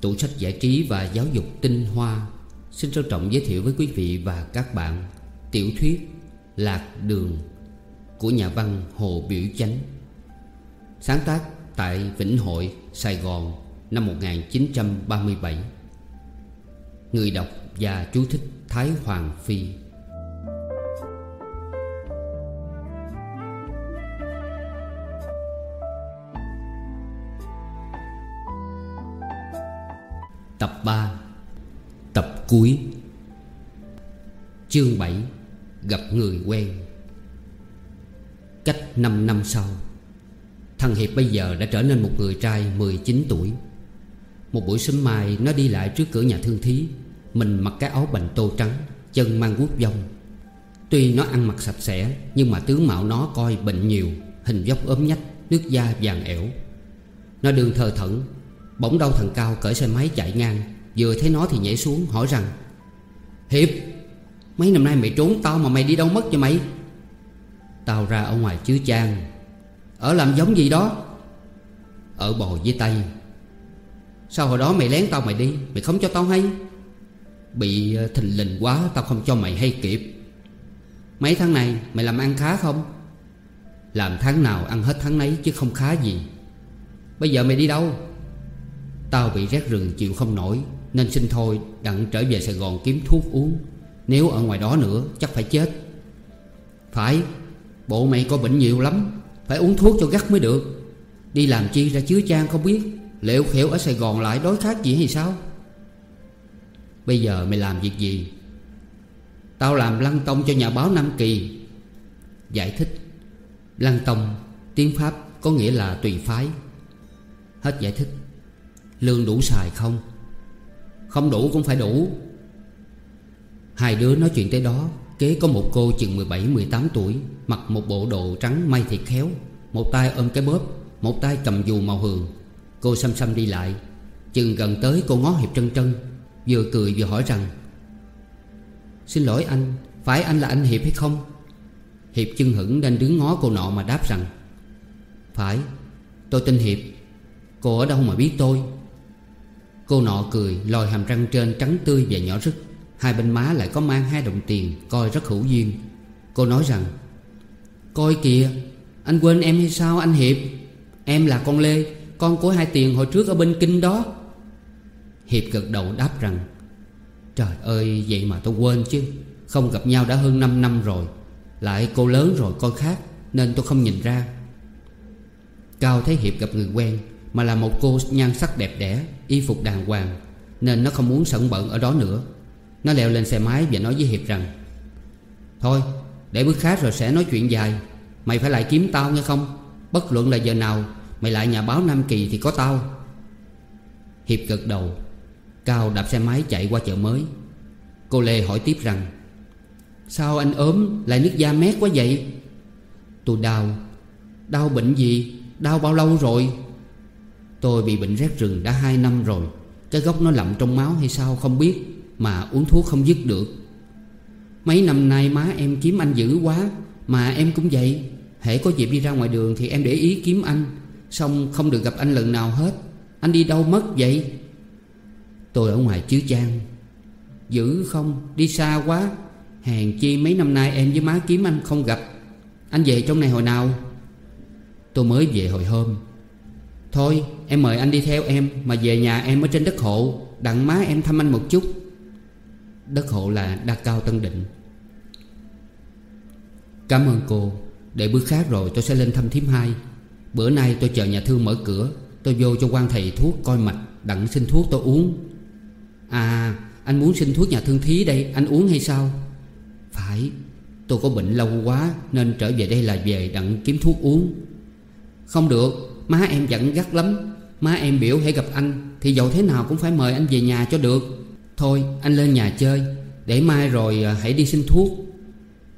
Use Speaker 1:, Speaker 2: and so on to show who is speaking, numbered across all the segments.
Speaker 1: Tủ sách giải trí và giáo dục tinh hoa. Xin trân trọng giới thiệu với quý vị và các bạn Tiểu thuyết Lạc Đường Của nhà văn Hồ Biểu Chánh. Sáng tác tại Vĩnh Hội, Sài Gòn năm 1937 Người đọc và chú thích Thái Hoàng Phi. Cuối. Chương 7 Gặp người quen. Cách 5 năm sau, Thằng Hiệp bây giờ đã trở nên một người trai 19 tuổi. Một buổi sớm mai, Nó đi lại trước cửa nhà thương thí. Mình mặc cái áo bành tô trắng, Chân mang guốc vông Tuy nó ăn mặc sạch sẽ, Nhưng mà tướng mạo nó coi bệnh nhiều, Hình dốc ốm nhách, Nước da vàng ẻo. Nó đường thờ thẫn Bỗng đâu thằng Cao cởi xe máy chạy ngang. Vừa thấy nó thì nhảy xuống, hỏi rằng, Hiệp, Mấy năm nay mày trốn tao mà mày đi đâu mất cho mày? Tao ra ở ngoài chứa trang, Ở làm giống gì đó, Ở bò với tay. Sao hồi đó mày lén tao mày đi, Mày không cho tao hay? Bị ờ, thình lình quá, Tao không cho mày hay kịp. Mấy tháng này mày làm ăn khá không? Làm tháng nào ăn hết tháng nấy Chứ không khá gì. Bây giờ mày đi đâu? Tao bị rét rừng chịu không nổi. Nên xin thôi, đặng trở về Sài Gòn kiếm thuốc uống. Nếu ở ngoài đó nữa, chắc phải chết. Phải, Bộ mày có bệnh nhiều lắm, Phải uống thuốc cho gắt mới được. Đi làm chi ra chứa trang không biết, Liệu khểu ở Sài Gòn lại đối khác gì hay sao? Bây giờ mày làm việc gì? Tao làm lăng tông cho nhà báo Nam Kỳ. Giải thích. Lăng tông, Tiếng Pháp có nghĩa là tùy phái. Hết giải thích. Lương đủ xài không? Không đủ cũng phải đủ. Hai đứa nói chuyện tới đó, Kế có một cô chừng 17-18 tuổi, Mặc một bộ đồ trắng may thiệt khéo, Một tay ôm cái bóp, Một tay cầm dù màu hường. Cô xăm xăm đi lại, Chừng gần tới cô ngó Hiệp trân trân, Vừa cười vừa hỏi rằng, Xin lỗi anh, Phải anh là anh Hiệp hay không? Hiệp chân hững nên đứng ngó cô nọ mà đáp rằng, Phải, Tôi tên Hiệp, Cô ở đâu mà biết tôi? Cô nọ cười, lòi hàm răng trên trắng tươi và nhỏ rứt. Hai bên má lại có mang hai đồng tiền, Coi rất hữu duyên. Cô nói rằng, Coi kìa, Anh quên em hay sao anh Hiệp? Em là con Lê, Con của hai tiền hồi trước ở bên Kinh đó. Hiệp gật đầu đáp rằng, Trời ơi, vậy mà tôi quên chứ. Không gặp nhau đã hơn 5 năm rồi. Lại cô lớn rồi, coi khác, Nên tôi không nhìn ra. Cao thấy Hiệp gặp người quen mà là một cô nhan sắc đẹp đẽ, Y phục đàng hoàng, Nên nó không muốn sẩn bận ở đó nữa. Nó leo lên xe máy và nói với Hiệp rằng, Thôi, để bước khác rồi sẽ nói chuyện dài. Mày phải lại kiếm tao nghe không? Bất luận là giờ nào, Mày lại nhà báo Nam Kỳ thì có tao. Hiệp gật đầu. Cao đạp xe máy chạy qua chợ mới. Cô Lê hỏi tiếp rằng, Sao anh ốm, lại nước da mét quá vậy? Tôi đau. Đau bệnh gì? Đau bao lâu rồi? Tôi bị bệnh rét rừng đã 2 năm rồi. Cái gốc nó lậm trong máu hay sao không biết, Mà uống thuốc không dứt được. Mấy năm nay má em kiếm anh dữ quá, Mà em cũng vậy. Hễ có dịp đi ra ngoài đường thì em để ý kiếm anh, Xong không được gặp anh lần nào hết. Anh đi đâu mất vậy? Tôi ở ngoài chứa trang. Dữ không? Đi xa quá. Hèn chi mấy năm nay em với má kiếm anh không gặp. Anh về trong này hồi nào? Tôi mới về hồi hôm. Thôi, em mời anh đi theo em, Mà về nhà em ở trên đất hộ. Đặng má em thăm anh một chút. Đất hộ là Đa Cao Tân Định. Cảm ơn cô. Để bữa khác rồi tôi sẽ lên thăm thím hai. Bữa nay tôi chờ nhà thương mở cửa. Tôi vô cho quan thầy thuốc coi mạch. Đặng xin thuốc tôi uống. À anh muốn xin thuốc nhà thương thí đây. Anh uống hay sao? Phải. Tôi có bệnh lâu quá Nên trở về đây là về đặng kiếm thuốc uống. Không được. Má em giận gắt lắm. Má em biểu hãy gặp anh, Thì dẫu thế nào cũng phải mời anh về nhà cho được. Thôi, anh lên nhà chơi, Để mai rồi à, hãy đi xin thuốc.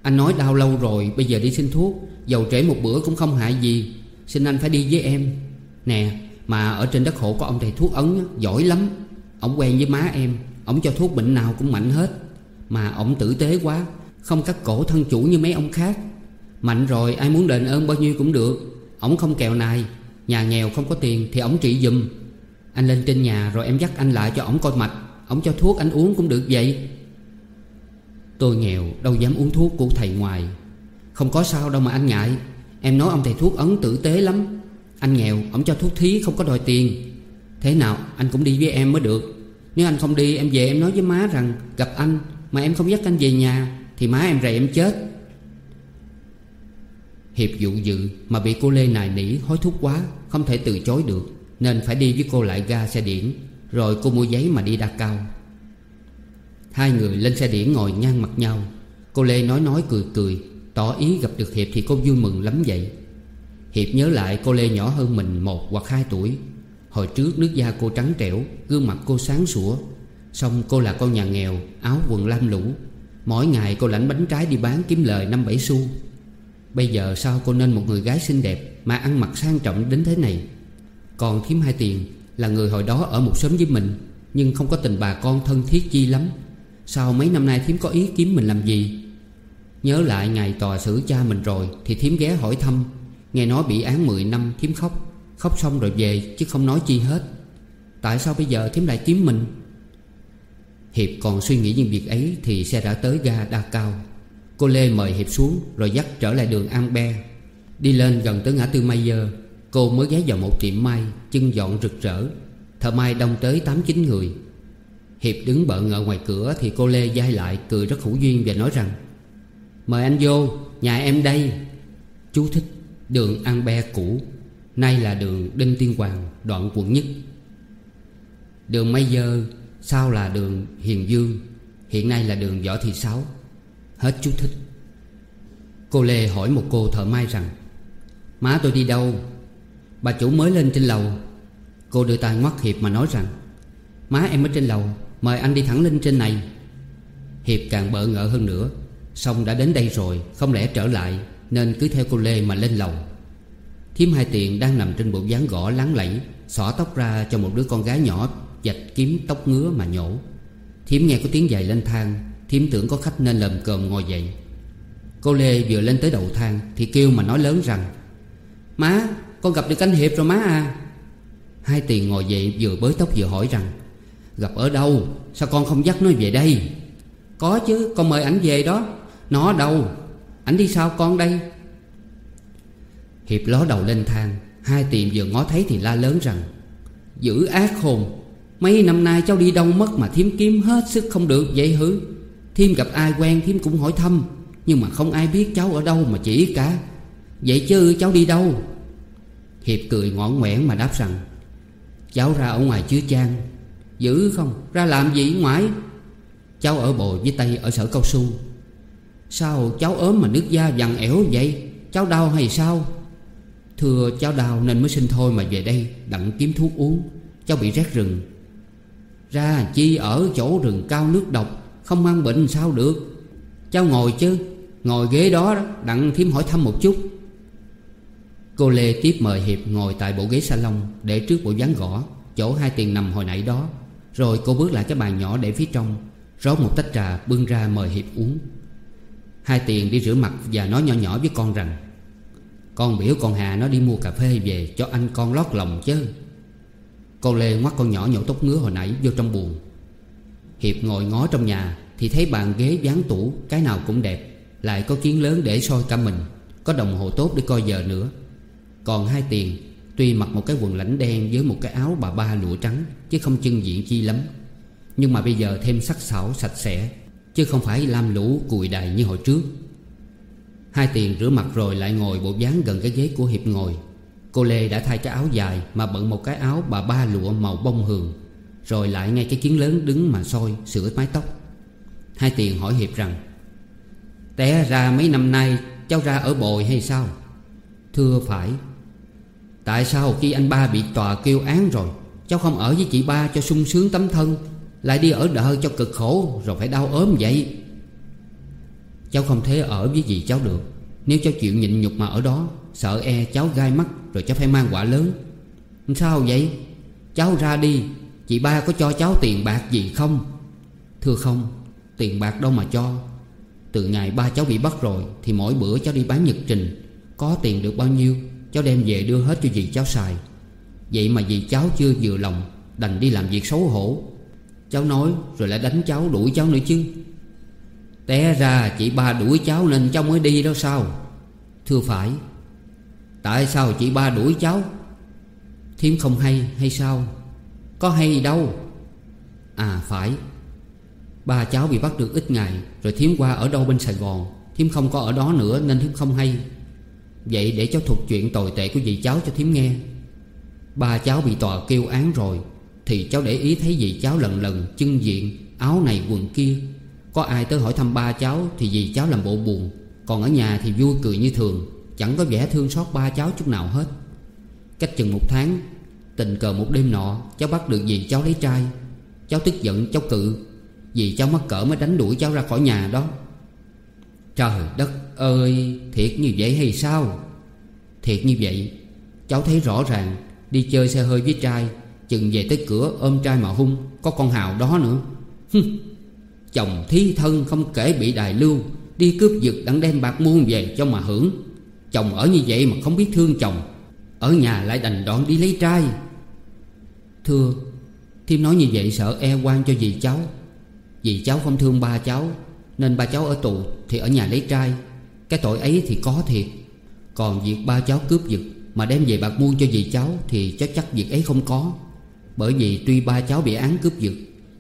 Speaker 1: Anh nói đau lâu rồi, Bây giờ đi xin thuốc, Dầu trễ một bữa cũng không hại gì. Xin anh phải đi với em. Nè, mà ở trên đất hộ có ông thầy thuốc ấn Giỏi lắm. Ông quen với má em, Ông cho thuốc bệnh nào cũng mạnh hết. Mà ông tử tế quá, Không cắt cổ thân chủ như mấy ông khác. Mạnh rồi, ai muốn đền ơn bao nhiêu cũng được. Ông không kèo này. Nhà nghèo không có tiền thì ổng trị dùm Anh lên trên nhà rồi em dắt anh lại cho ổng coi mạch. Ổng cho thuốc anh uống cũng được vậy. Tôi nghèo, đâu dám uống thuốc của thầy ngoài. Không có sao đâu mà anh ngại. Em nói ông thầy thuốc ấn tử tế lắm. Anh nghèo, ổng cho thuốc thí không có đòi tiền. Thế nào, anh cũng đi với em mới được. Nếu anh không đi, em về em nói với má rằng Gặp anh, mà em không dắt anh về nhà, Thì má em rầy em chết. Hiệp dụ dự mà bị cô Lê nài nỉ hối thúc quá, Không thể từ chối được, Nên phải đi với cô lại ga xe điển, Rồi cô mua giấy mà đi đa cao. Hai người lên xe điển ngồi ngang mặt nhau. Cô Lê nói nói cười cười, Tỏ ý gặp được Hiệp thì cô vui mừng lắm vậy. Hiệp nhớ lại cô Lê nhỏ hơn mình một hoặc hai tuổi. Hồi trước nước da cô trắng trẻo, Gương mặt cô sáng sủa. Xong cô là con nhà nghèo, Áo quần lam lũ. Mỗi ngày cô lãnh bánh trái đi bán kiếm lời năm bảy xu. Bây giờ sao cô nên một người gái xinh đẹp Mà ăn mặc sang trọng đến thế này? Còn thím hai tiền Là người hồi đó ở một xóm với mình, Nhưng không có tình bà con thân thiết chi lắm. Sao mấy năm nay thím có ý kiếm mình làm gì? Nhớ lại ngày tòa xử cha mình rồi Thì thím ghé hỏi thăm. Nghe nói bị án 10 năm, thím khóc. Khóc xong rồi về, chứ không nói chi hết. Tại sao bây giờ thím lại kiếm mình? Hiệp còn suy nghĩ những việc ấy Thì xe đã tới ga đa cao. Cô Lê mời Hiệp xuống Rồi dắt trở lại đường An Be. Đi lên gần tới ngã tư Mai Dơ Cô mới ghé vào một tiệm mai Chân dọn rực rỡ. Thợ mai đông tới 8-9 người. Hiệp đứng bợ ngợ ngoài cửa Thì cô Lê dai lại cười rất hữu duyên Và nói rằng, Mời anh vô, Nhà em đây. Chú thích Đường An Be cũ, Nay là đường Đinh Tiên Hoàng, Đoạn quận nhất. Đường mai Dơ Sau là đường Hiền Dương, Hiện nay là đường Võ Thị Sáu. Hết chú thích. Cô Lê hỏi một cô thợ mai rằng, Má tôi đi đâu? Bà chủ mới lên trên lầu. Cô đưa tay ngoắt Hiệp mà nói rằng, Má em ở trên lầu, Mời anh đi thẳng lên trên này. Hiệp càng bỡ ngỡ hơn nữa, Xong đã đến đây rồi, Không lẽ trở lại, Nên cứ theo cô Lê mà lên lầu. Thiếm hai tiền đang nằm trên bộ dáng gõ láng lẫy, Xỏ tóc ra cho một đứa con gái nhỏ Dạch kiếm tóc ngứa mà nhổ. Thiếm nghe có tiếng giày lên thang Thiếm tưởng có khách nên lầm cơm ngồi dậy. Cô Lê vừa lên tới đầu thang Thì kêu mà nói lớn rằng, Má, con gặp được anh Hiệp rồi má à. Hai tiền ngồi dậy vừa bới tóc vừa hỏi rằng, Gặp ở đâu? Sao con không dắt nó về đây? Có chứ, con mời ảnh về đó. Nó đâu? Ảnh đi sao con đây? Hiệp ló đầu lên thang. Hai tiệm vừa ngó thấy thì la lớn rằng, Giữ ác hồn, Mấy năm nay cháu đi đâu mất mà thiếm kiếm hết sức không được, vậy hứ Thiêm gặp ai quen Thiêm cũng hỏi thăm. Nhưng mà không ai biết cháu ở đâu mà chỉ cả. Vậy chứ cháu đi đâu? Hiệp cười ngọn ngoẻn mà đáp rằng, Cháu ra ở ngoài chứa trang dữ không? Ra làm gì ngoài Cháu ở bồ với tay ở sở cao su. Sao cháu ốm mà nước da vằn ẻo vậy? Cháu đau hay sao? Thưa cháu đau nên mới sinh thôi mà về đây Đặng kiếm thuốc uống. Cháu bị rét rừng. Ra chi ở chỗ rừng cao nước độc. Không mang bệnh sao được. Cháu ngồi chứ. Ngồi ghế đó, đó. Đặng thím hỏi thăm một chút. Cô Lê tiếp mời Hiệp ngồi tại bộ ghế salon Để trước bộ ván gõ Chỗ hai tiền nằm hồi nãy đó. Rồi cô bước lại cái bàn nhỏ để phía trong Rót một tách trà bưng ra mời Hiệp uống. Hai tiền đi rửa mặt và nói nhỏ nhỏ với con rằng Con biểu con Hà nó đi mua cà phê về cho anh con lót lòng chứ. Cô Lê ngoắt con nhỏ nhổ tóc ngứa hồi nãy vô trong buồn. Hiệp ngồi ngó trong nhà Thì thấy bàn ghế dán tủ, Cái nào cũng đẹp. Lại có kiến lớn để soi cả mình, Có đồng hồ tốt để coi giờ nữa. Còn hai tiền, Tuy mặc một cái quần lãnh đen với một cái áo bà ba lụa trắng, Chứ không chân diện chi lắm. Nhưng mà bây giờ thêm sắc sảo sạch sẽ, Chứ không phải lam lũ cùi đài như hồi trước. Hai tiền rửa mặt rồi lại ngồi bộ dáng gần cái ghế của Hiệp ngồi. Cô Lê đã thay cái áo dài Mà bận một cái áo bà ba lụa màu bông hường. Rồi lại ngay cái kiến lớn đứng mà soi, sửa mái tóc. Hai tiền hỏi Hiệp rằng, Té ra mấy năm nay, cháu ra ở bồi hay sao? Thưa phải. Tại sao khi anh ba bị tòa kêu án rồi, Cháu không ở với chị ba cho sung sướng tấm thân, Lại đi ở đợi cho cực khổ, Rồi phải đau ốm vậy? Cháu không thể ở với dì cháu được, Nếu cháu chịu nhịn nhục mà ở đó, Sợ e cháu gai mắt, Rồi cháu phải mang quả lớn. Sao vậy? Cháu ra đi Chị ba có cho cháu tiền bạc gì không? Thưa không, Tiền bạc đâu mà cho. Từ ngày ba cháu bị bắt rồi Thì mỗi bữa cháu đi bán nhật trình. Có tiền được bao nhiêu, Cháu đem về đưa hết cho dì cháu xài. Vậy mà dì cháu chưa vừa lòng, Đành đi làm việc xấu hổ. Cháu nói, rồi lại đánh cháu, đuổi cháu nữa chứ. Té ra, chị ba đuổi cháu nên cháu mới đi đó sao? Thưa phải. Tại sao chị ba đuổi cháu? Thiếm không hay hay sao? Có hay đâu? À phải. Ba cháu bị bắt được ít ngày Rồi Thiếm qua ở đâu bên Sài Gòn? Thiếm không có ở đó nữa nên Thiếm không hay. Vậy để cháu thuật chuyện tồi tệ của dì cháu cho Thiếm nghe. Ba cháu bị tòa kêu án rồi Thì cháu để ý thấy dì cháu lần lần Chân diện, áo này quần kia. Có ai tới hỏi thăm ba cháu Thì dì cháu làm bộ buồn Còn ở nhà thì vui cười như thường Chẳng có vẻ thương xót ba cháu chút nào hết. Cách chừng một tháng Tình cờ một đêm nọ, Cháu bắt được dì cháu lấy trai. Cháu tức giận, cháu cự, Vì cháu mắc cỡ mới đánh đuổi cháu ra khỏi nhà đó. Trời đất ơi, Thiệt như vậy hay sao? Thiệt như vậy, Cháu thấy rõ ràng, Đi chơi xe hơi với trai, Chừng về tới cửa ôm trai mà hung, Có con hào đó nữa. Chồng thí thân không kể bị đài lưu, Đi cướp giật đặng đem bạc muôn về cho mà hưởng. Chồng ở như vậy mà không biết thương chồng, Ở nhà lại đành đoạn đi lấy trai. Thưa Thiêm nói như vậy sợ e quan cho dì cháu. Dì cháu không thương ba cháu, Nên ba cháu ở tù thì ở nhà lấy trai. Cái tội ấy thì có thiệt. Còn việc ba cháu cướp giật Mà đem về bạc muôn cho dì cháu Thì chắc chắc việc ấy không có. Bởi vì tuy ba cháu bị án cướp giật,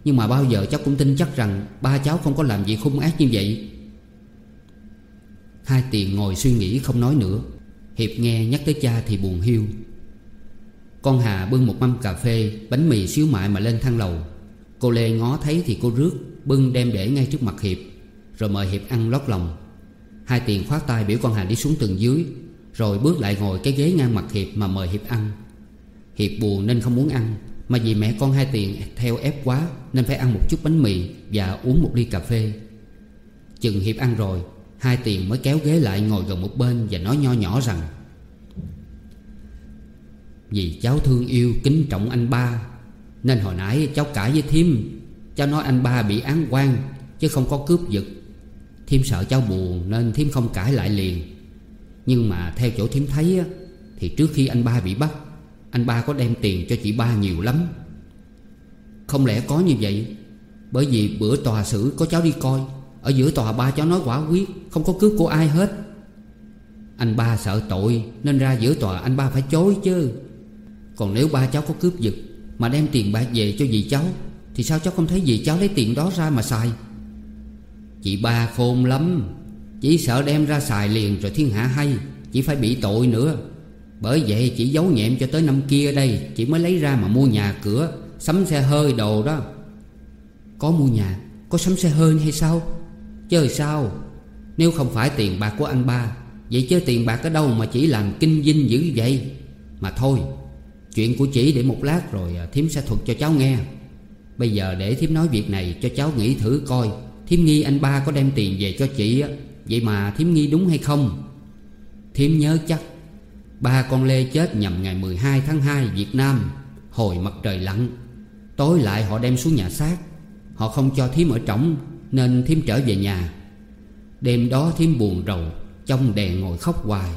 Speaker 1: Nhưng mà bao giờ cháu cũng tin chắc rằng Ba cháu không có làm gì hung ác như vậy. Hai tiền ngồi suy nghĩ không nói nữa. Hiệp nghe nhắc tới cha thì buồn hiu. Con Hà bưng một mâm cà phê, Bánh mì xíu mại mà lên thang lầu. Cô Lê ngó thấy thì cô rước, Bưng đem để ngay trước mặt Hiệp, Rồi mời Hiệp ăn lót lòng. Hai tiền khoát tay biểu con Hà đi xuống tầng dưới, Rồi bước lại ngồi cái ghế ngang mặt Hiệp mà mời Hiệp ăn. Hiệp buồn nên không muốn ăn, Mà vì mẹ con hai tiền theo ép quá Nên phải ăn một chút bánh mì Và uống một ly cà phê. Chừng Hiệp ăn rồi, Hai tiền mới kéo ghế lại ngồi gần một bên Và nói nho nhỏ rằng vì cháu thương yêu kính trọng anh ba Nên hồi nãy cháu cãi với Thím, Cháu nói anh ba bị án quan Chứ không có cướp giật. Thím sợ cháu buồn nên Thím không cãi lại liền. Nhưng mà theo chỗ Thím thấy Thì trước khi anh ba bị bắt Anh ba có đem tiền cho chị ba nhiều lắm. Không lẽ có như vậy? Bởi vì bữa tòa xử có cháu đi coi. Ở giữa tòa ba cháu nói quả quyết Không có cướp của ai hết. Anh ba sợ tội Nên ra giữa tòa anh ba phải chối chứ. Còn nếu ba cháu có cướp giật Mà đem tiền bạc về cho dì cháu, Thì sao cháu không thấy dì cháu lấy tiền đó ra mà xài? Chị ba khôn lắm, Chỉ sợ đem ra xài liền rồi thiên hạ hay, Chỉ phải bị tội nữa. Bởi vậy chỉ giấu nhẹm cho tới năm kia đây, Chị mới lấy ra mà mua nhà cửa, Sắm xe hơi đồ đó. Có mua nhà, Có sắm xe hơi hay sao? Chơi sao? Nếu không phải tiền bạc của anh ba, Vậy chứ tiền bạc ở đâu mà chỉ làm kinh dinh dữ vậy? Mà thôi Chuyện của chị để một lát rồi à, thím Thiếm sẽ thuật cho cháu nghe. Bây giờ để Thiếm nói việc này cho cháu nghĩ thử coi. Thiếm nghi, anh ba có đem tiền về cho chị á. Vậy mà Thiếm nghi đúng hay không? Thiếm nhớ chắc. Ba con Lê chết nhằm ngày 12 tháng 2 Việt Nam. Hồi mặt trời lặn. Tối lại họ đem xuống nhà xác. Họ không cho Thiếm ở trỏng, nên thím trở về nhà. Đêm đó thím buồn rầu, Trong đèn ngồi khóc hoài.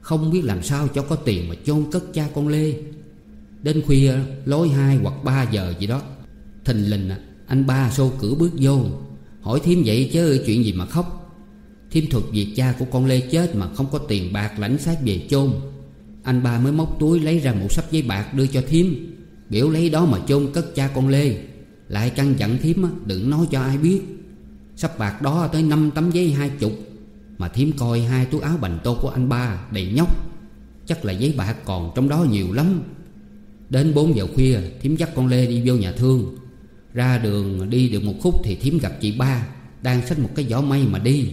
Speaker 1: Không biết làm sao cho có tiền mà chôn cất cha con Lê. Đến khuya, lối hai hoặc ba giờ gì đó, Thình lình à, anh ba xô cửa bước vô. Hỏi Thiêm vậy chứ chuyện gì mà khóc? Thiêm thuật việc cha của con Lê chết mà không có tiền bạc lãnh xác về chôn. Anh ba mới móc túi lấy ra một sắp giấy bạc đưa cho Thiêm Biểu lấy đó mà chôn cất cha con Lê. Lại căn dặn Thiêm đừng nói cho ai biết. Sắp bạc đó tới năm tấm giấy hai chục, Mà thím coi hai túi áo bành tô của anh ba đầy nhóc. Chắc là giấy bạc còn trong đó nhiều lắm. Đến 4 giờ khuya, thím dắt con Lê đi vô nhà thương. Ra đường, đi được một khúc thì thím gặp chị ba, Đang xách một cái giỏ mây mà đi.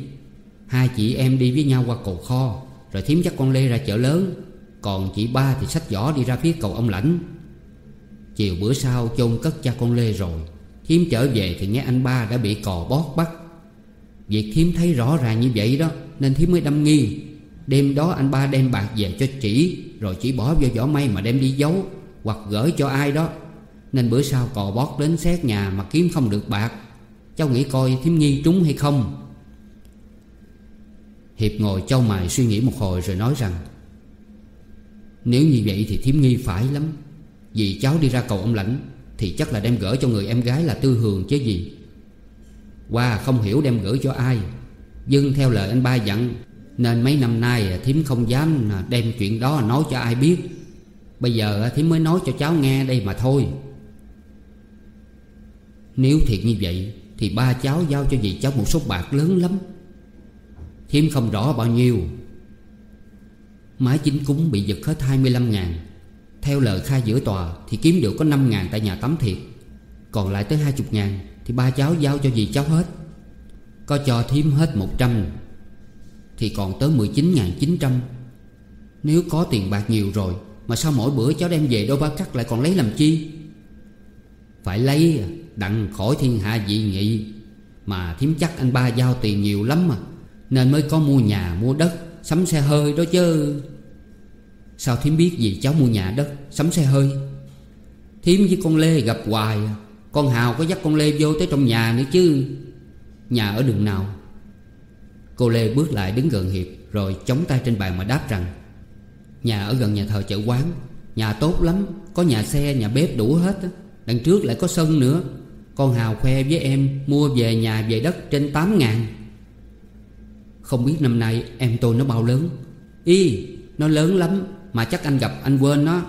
Speaker 1: Hai chị em đi với nhau qua cầu kho, Rồi thím dắt con Lê ra chợ lớn. Còn chị ba thì xách giỏ đi ra phía cầu ông lãnh. Chiều bữa sau, chôn cất cha con Lê rồi. Thiếm trở về thì nghe anh ba đã bị cò bót bắt. Việc Thiếm thấy rõ ràng như vậy đó, Nên Thiếm mới đâm nghi. Đêm đó anh ba đem bạc về cho chỉ, Rồi chỉ bỏ vô vỏ may mà đem đi giấu. Hoặc gửi cho ai đó. Nên bữa sau cò bót đến xét nhà mà kiếm không được bạc. Cháu nghĩ coi Thiếm Nhi trúng hay không. Hiệp ngồi châu mày suy nghĩ một hồi rồi nói rằng, Nếu như vậy thì Thiếm nghi phải lắm. Vì cháu đi ra cầu ông lãnh Thì chắc là đem gửi cho người em gái là Tư Hường chứ gì. Qua không hiểu đem gửi cho ai Dưng theo lời anh ba dặn, Nên mấy năm nay thím không dám đem chuyện đó nói cho ai biết. Bây giờ thì mới nói cho cháu nghe đây mà thôi. Nếu thiệt như vậy, Thì ba cháu giao cho dì cháu một số bạc lớn lắm. Thiếm không rõ bao nhiêu. Mái chính cúng bị giật hết 25 ngàn. Theo lời khai giữa tòa, Thì kiếm được có 5 ngàn tại nhà tắm thiệt. Còn lại tới 20 ngàn, Thì ba cháu giao cho dì cháu hết. Có cho thiếm hết 100 Thì còn tới 19 ngàn 900 Nếu có tiền bạc nhiều rồi mà sao mỗi bữa cháu đem về đôi ba cắt lại còn lấy làm chi? Phải lấy à, đặng khỏi thiên hạ dị nghị. Mà thím chắc anh ba giao tiền nhiều lắm mà Nên mới có mua nhà, mua đất, Sắm xe hơi đó chứ. Sao thím biết gì cháu mua nhà đất, Sắm xe hơi? Thím với con Lê gặp hoài à, Con Hào có dắt con Lê vô tới trong nhà nữa chứ. Nhà ở đường nào? Cô Lê bước lại đứng gần Hiệp, Rồi chống tay trên bàn mà đáp rằng Nhà ở gần nhà thờ chợ quán. Nhà tốt lắm, Có nhà xe, nhà bếp đủ hết Đằng trước lại có sân nữa. Con Hào khoe với em Mua về nhà, về đất trên 8 ngàn. Không biết năm nay em tôi nó bao lớn. Y, Nó lớn lắm, Mà chắc anh gặp, anh quên nó.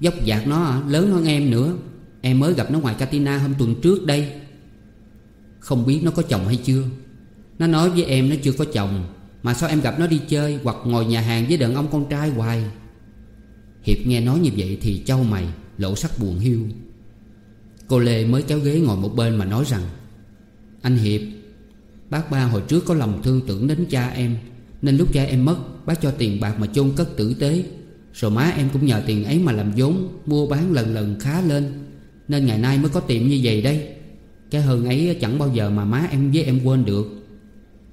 Speaker 1: Dốc dạc nó lớn hơn em nữa. Em mới gặp nó ngoài Katina hôm tuần trước đây. Không biết nó có chồng hay chưa. Nó nói với em nó chưa có chồng. Mà sao em gặp nó đi chơi Hoặc ngồi nhà hàng với đàn ông con trai hoài? Hiệp nghe nói như vậy thì châu mày, Lộ sắc buồn hiu. Cô Lê mới kéo ghế ngồi một bên mà nói rằng, Anh Hiệp, Bác ba hồi trước có lòng thương tưởng đến cha em, Nên lúc cha em mất, Bác cho tiền bạc mà chôn cất tử tế. Rồi má em cũng nhờ tiền ấy mà làm vốn, Mua bán lần lần khá lên, Nên ngày nay mới có tiệm như vậy đây. Cái hơn ấy chẳng bao giờ mà má em với em quên được.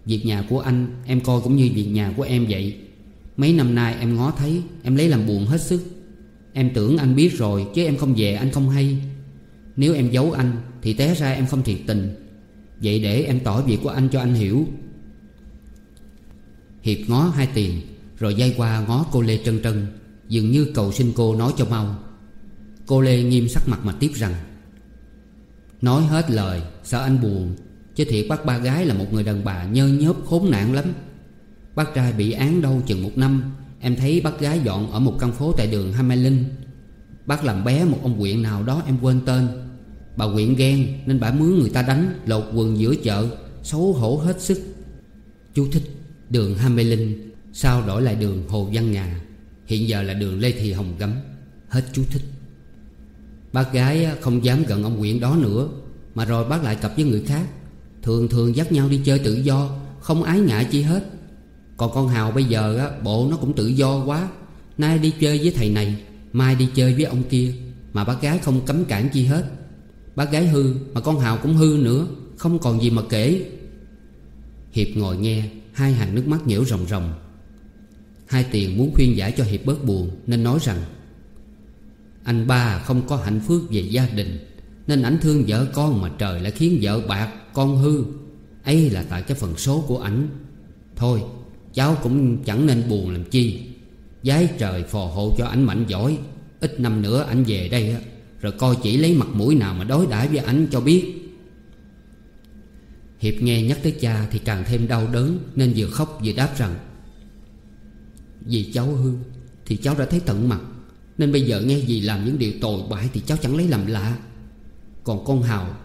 Speaker 1: Việc nhà của anh em coi cũng như việc nhà của em vậy. Mấy năm nay em ngó thấy, Em lấy làm buồn hết sức. Em tưởng anh biết rồi, chứ em không về anh không hay. Nếu em giấu anh, Thì té ra em không thiệt tình. Vậy để em tỏ việc của anh cho anh hiểu. Hiệp ngó hai tiền, Rồi dây qua ngó cô Lê Trân Trân, Dường như cầu xin cô nói cho mau. Cô Lê nghiêm sắc mặt mà tiếp rằng, Nói hết lời Sợ anh buồn? Chứ thiệt bác ba gái là một người đàn bà nhơ nhớp khốn nạn lắm. Bác trai bị án đâu chừng một năm, Em thấy bác gái dọn ở một căn phố tại đường Hai Linh Bác làm bé một ông quyện nào đó em quên tên. Bà quyện ghen nên bà mướn người ta đánh, Lột quần giữa chợ, Xấu hổ hết sức. Chú thích, đường Hai Sao Linh Sau đổi lại đường Hồ Văn Ngà? Hiện giờ là đường Lê Thị Hồng Gấm. Hết chú thích. Bác gái không dám gần ông quyện đó nữa, Mà rồi bác lại cặp với người khác. Thường thường dắt nhau đi chơi tự do Không ái ngại chi hết. Còn con Hào bây giờ á, bộ nó cũng tự do quá. Nay đi chơi với thầy này Mai đi chơi với ông kia Mà bác gái không cấm cản chi hết. Bác gái hư mà con Hào cũng hư nữa Không còn gì mà kể. Hiệp ngồi nghe Hai hàng nước mắt nhễu ròng ròng. Hai tiền muốn khuyên giải cho Hiệp bớt buồn Nên nói rằng Anh ba không có hạnh phúc về gia đình Nên ảnh thương vợ con mà trời lại khiến vợ bạc. Con hư. Ấy là tại cái phần số của ảnh. Thôi, cháu cũng chẳng nên buồn làm chi. Giái trời phò hộ cho ảnh mạnh giỏi. Ít năm nữa ảnh về đây á, Rồi coi chỉ lấy mặt mũi nào mà đối đãi với ảnh cho biết. Hiệp nghe nhắc tới cha thì càng thêm đau đớn, Nên vừa khóc vừa đáp rằng, Vì cháu hư Thì cháu đã thấy tận mặt, Nên bây giờ nghe gì làm những điều tồi bại Thì cháu chẳng lấy làm lạ. Còn con Hào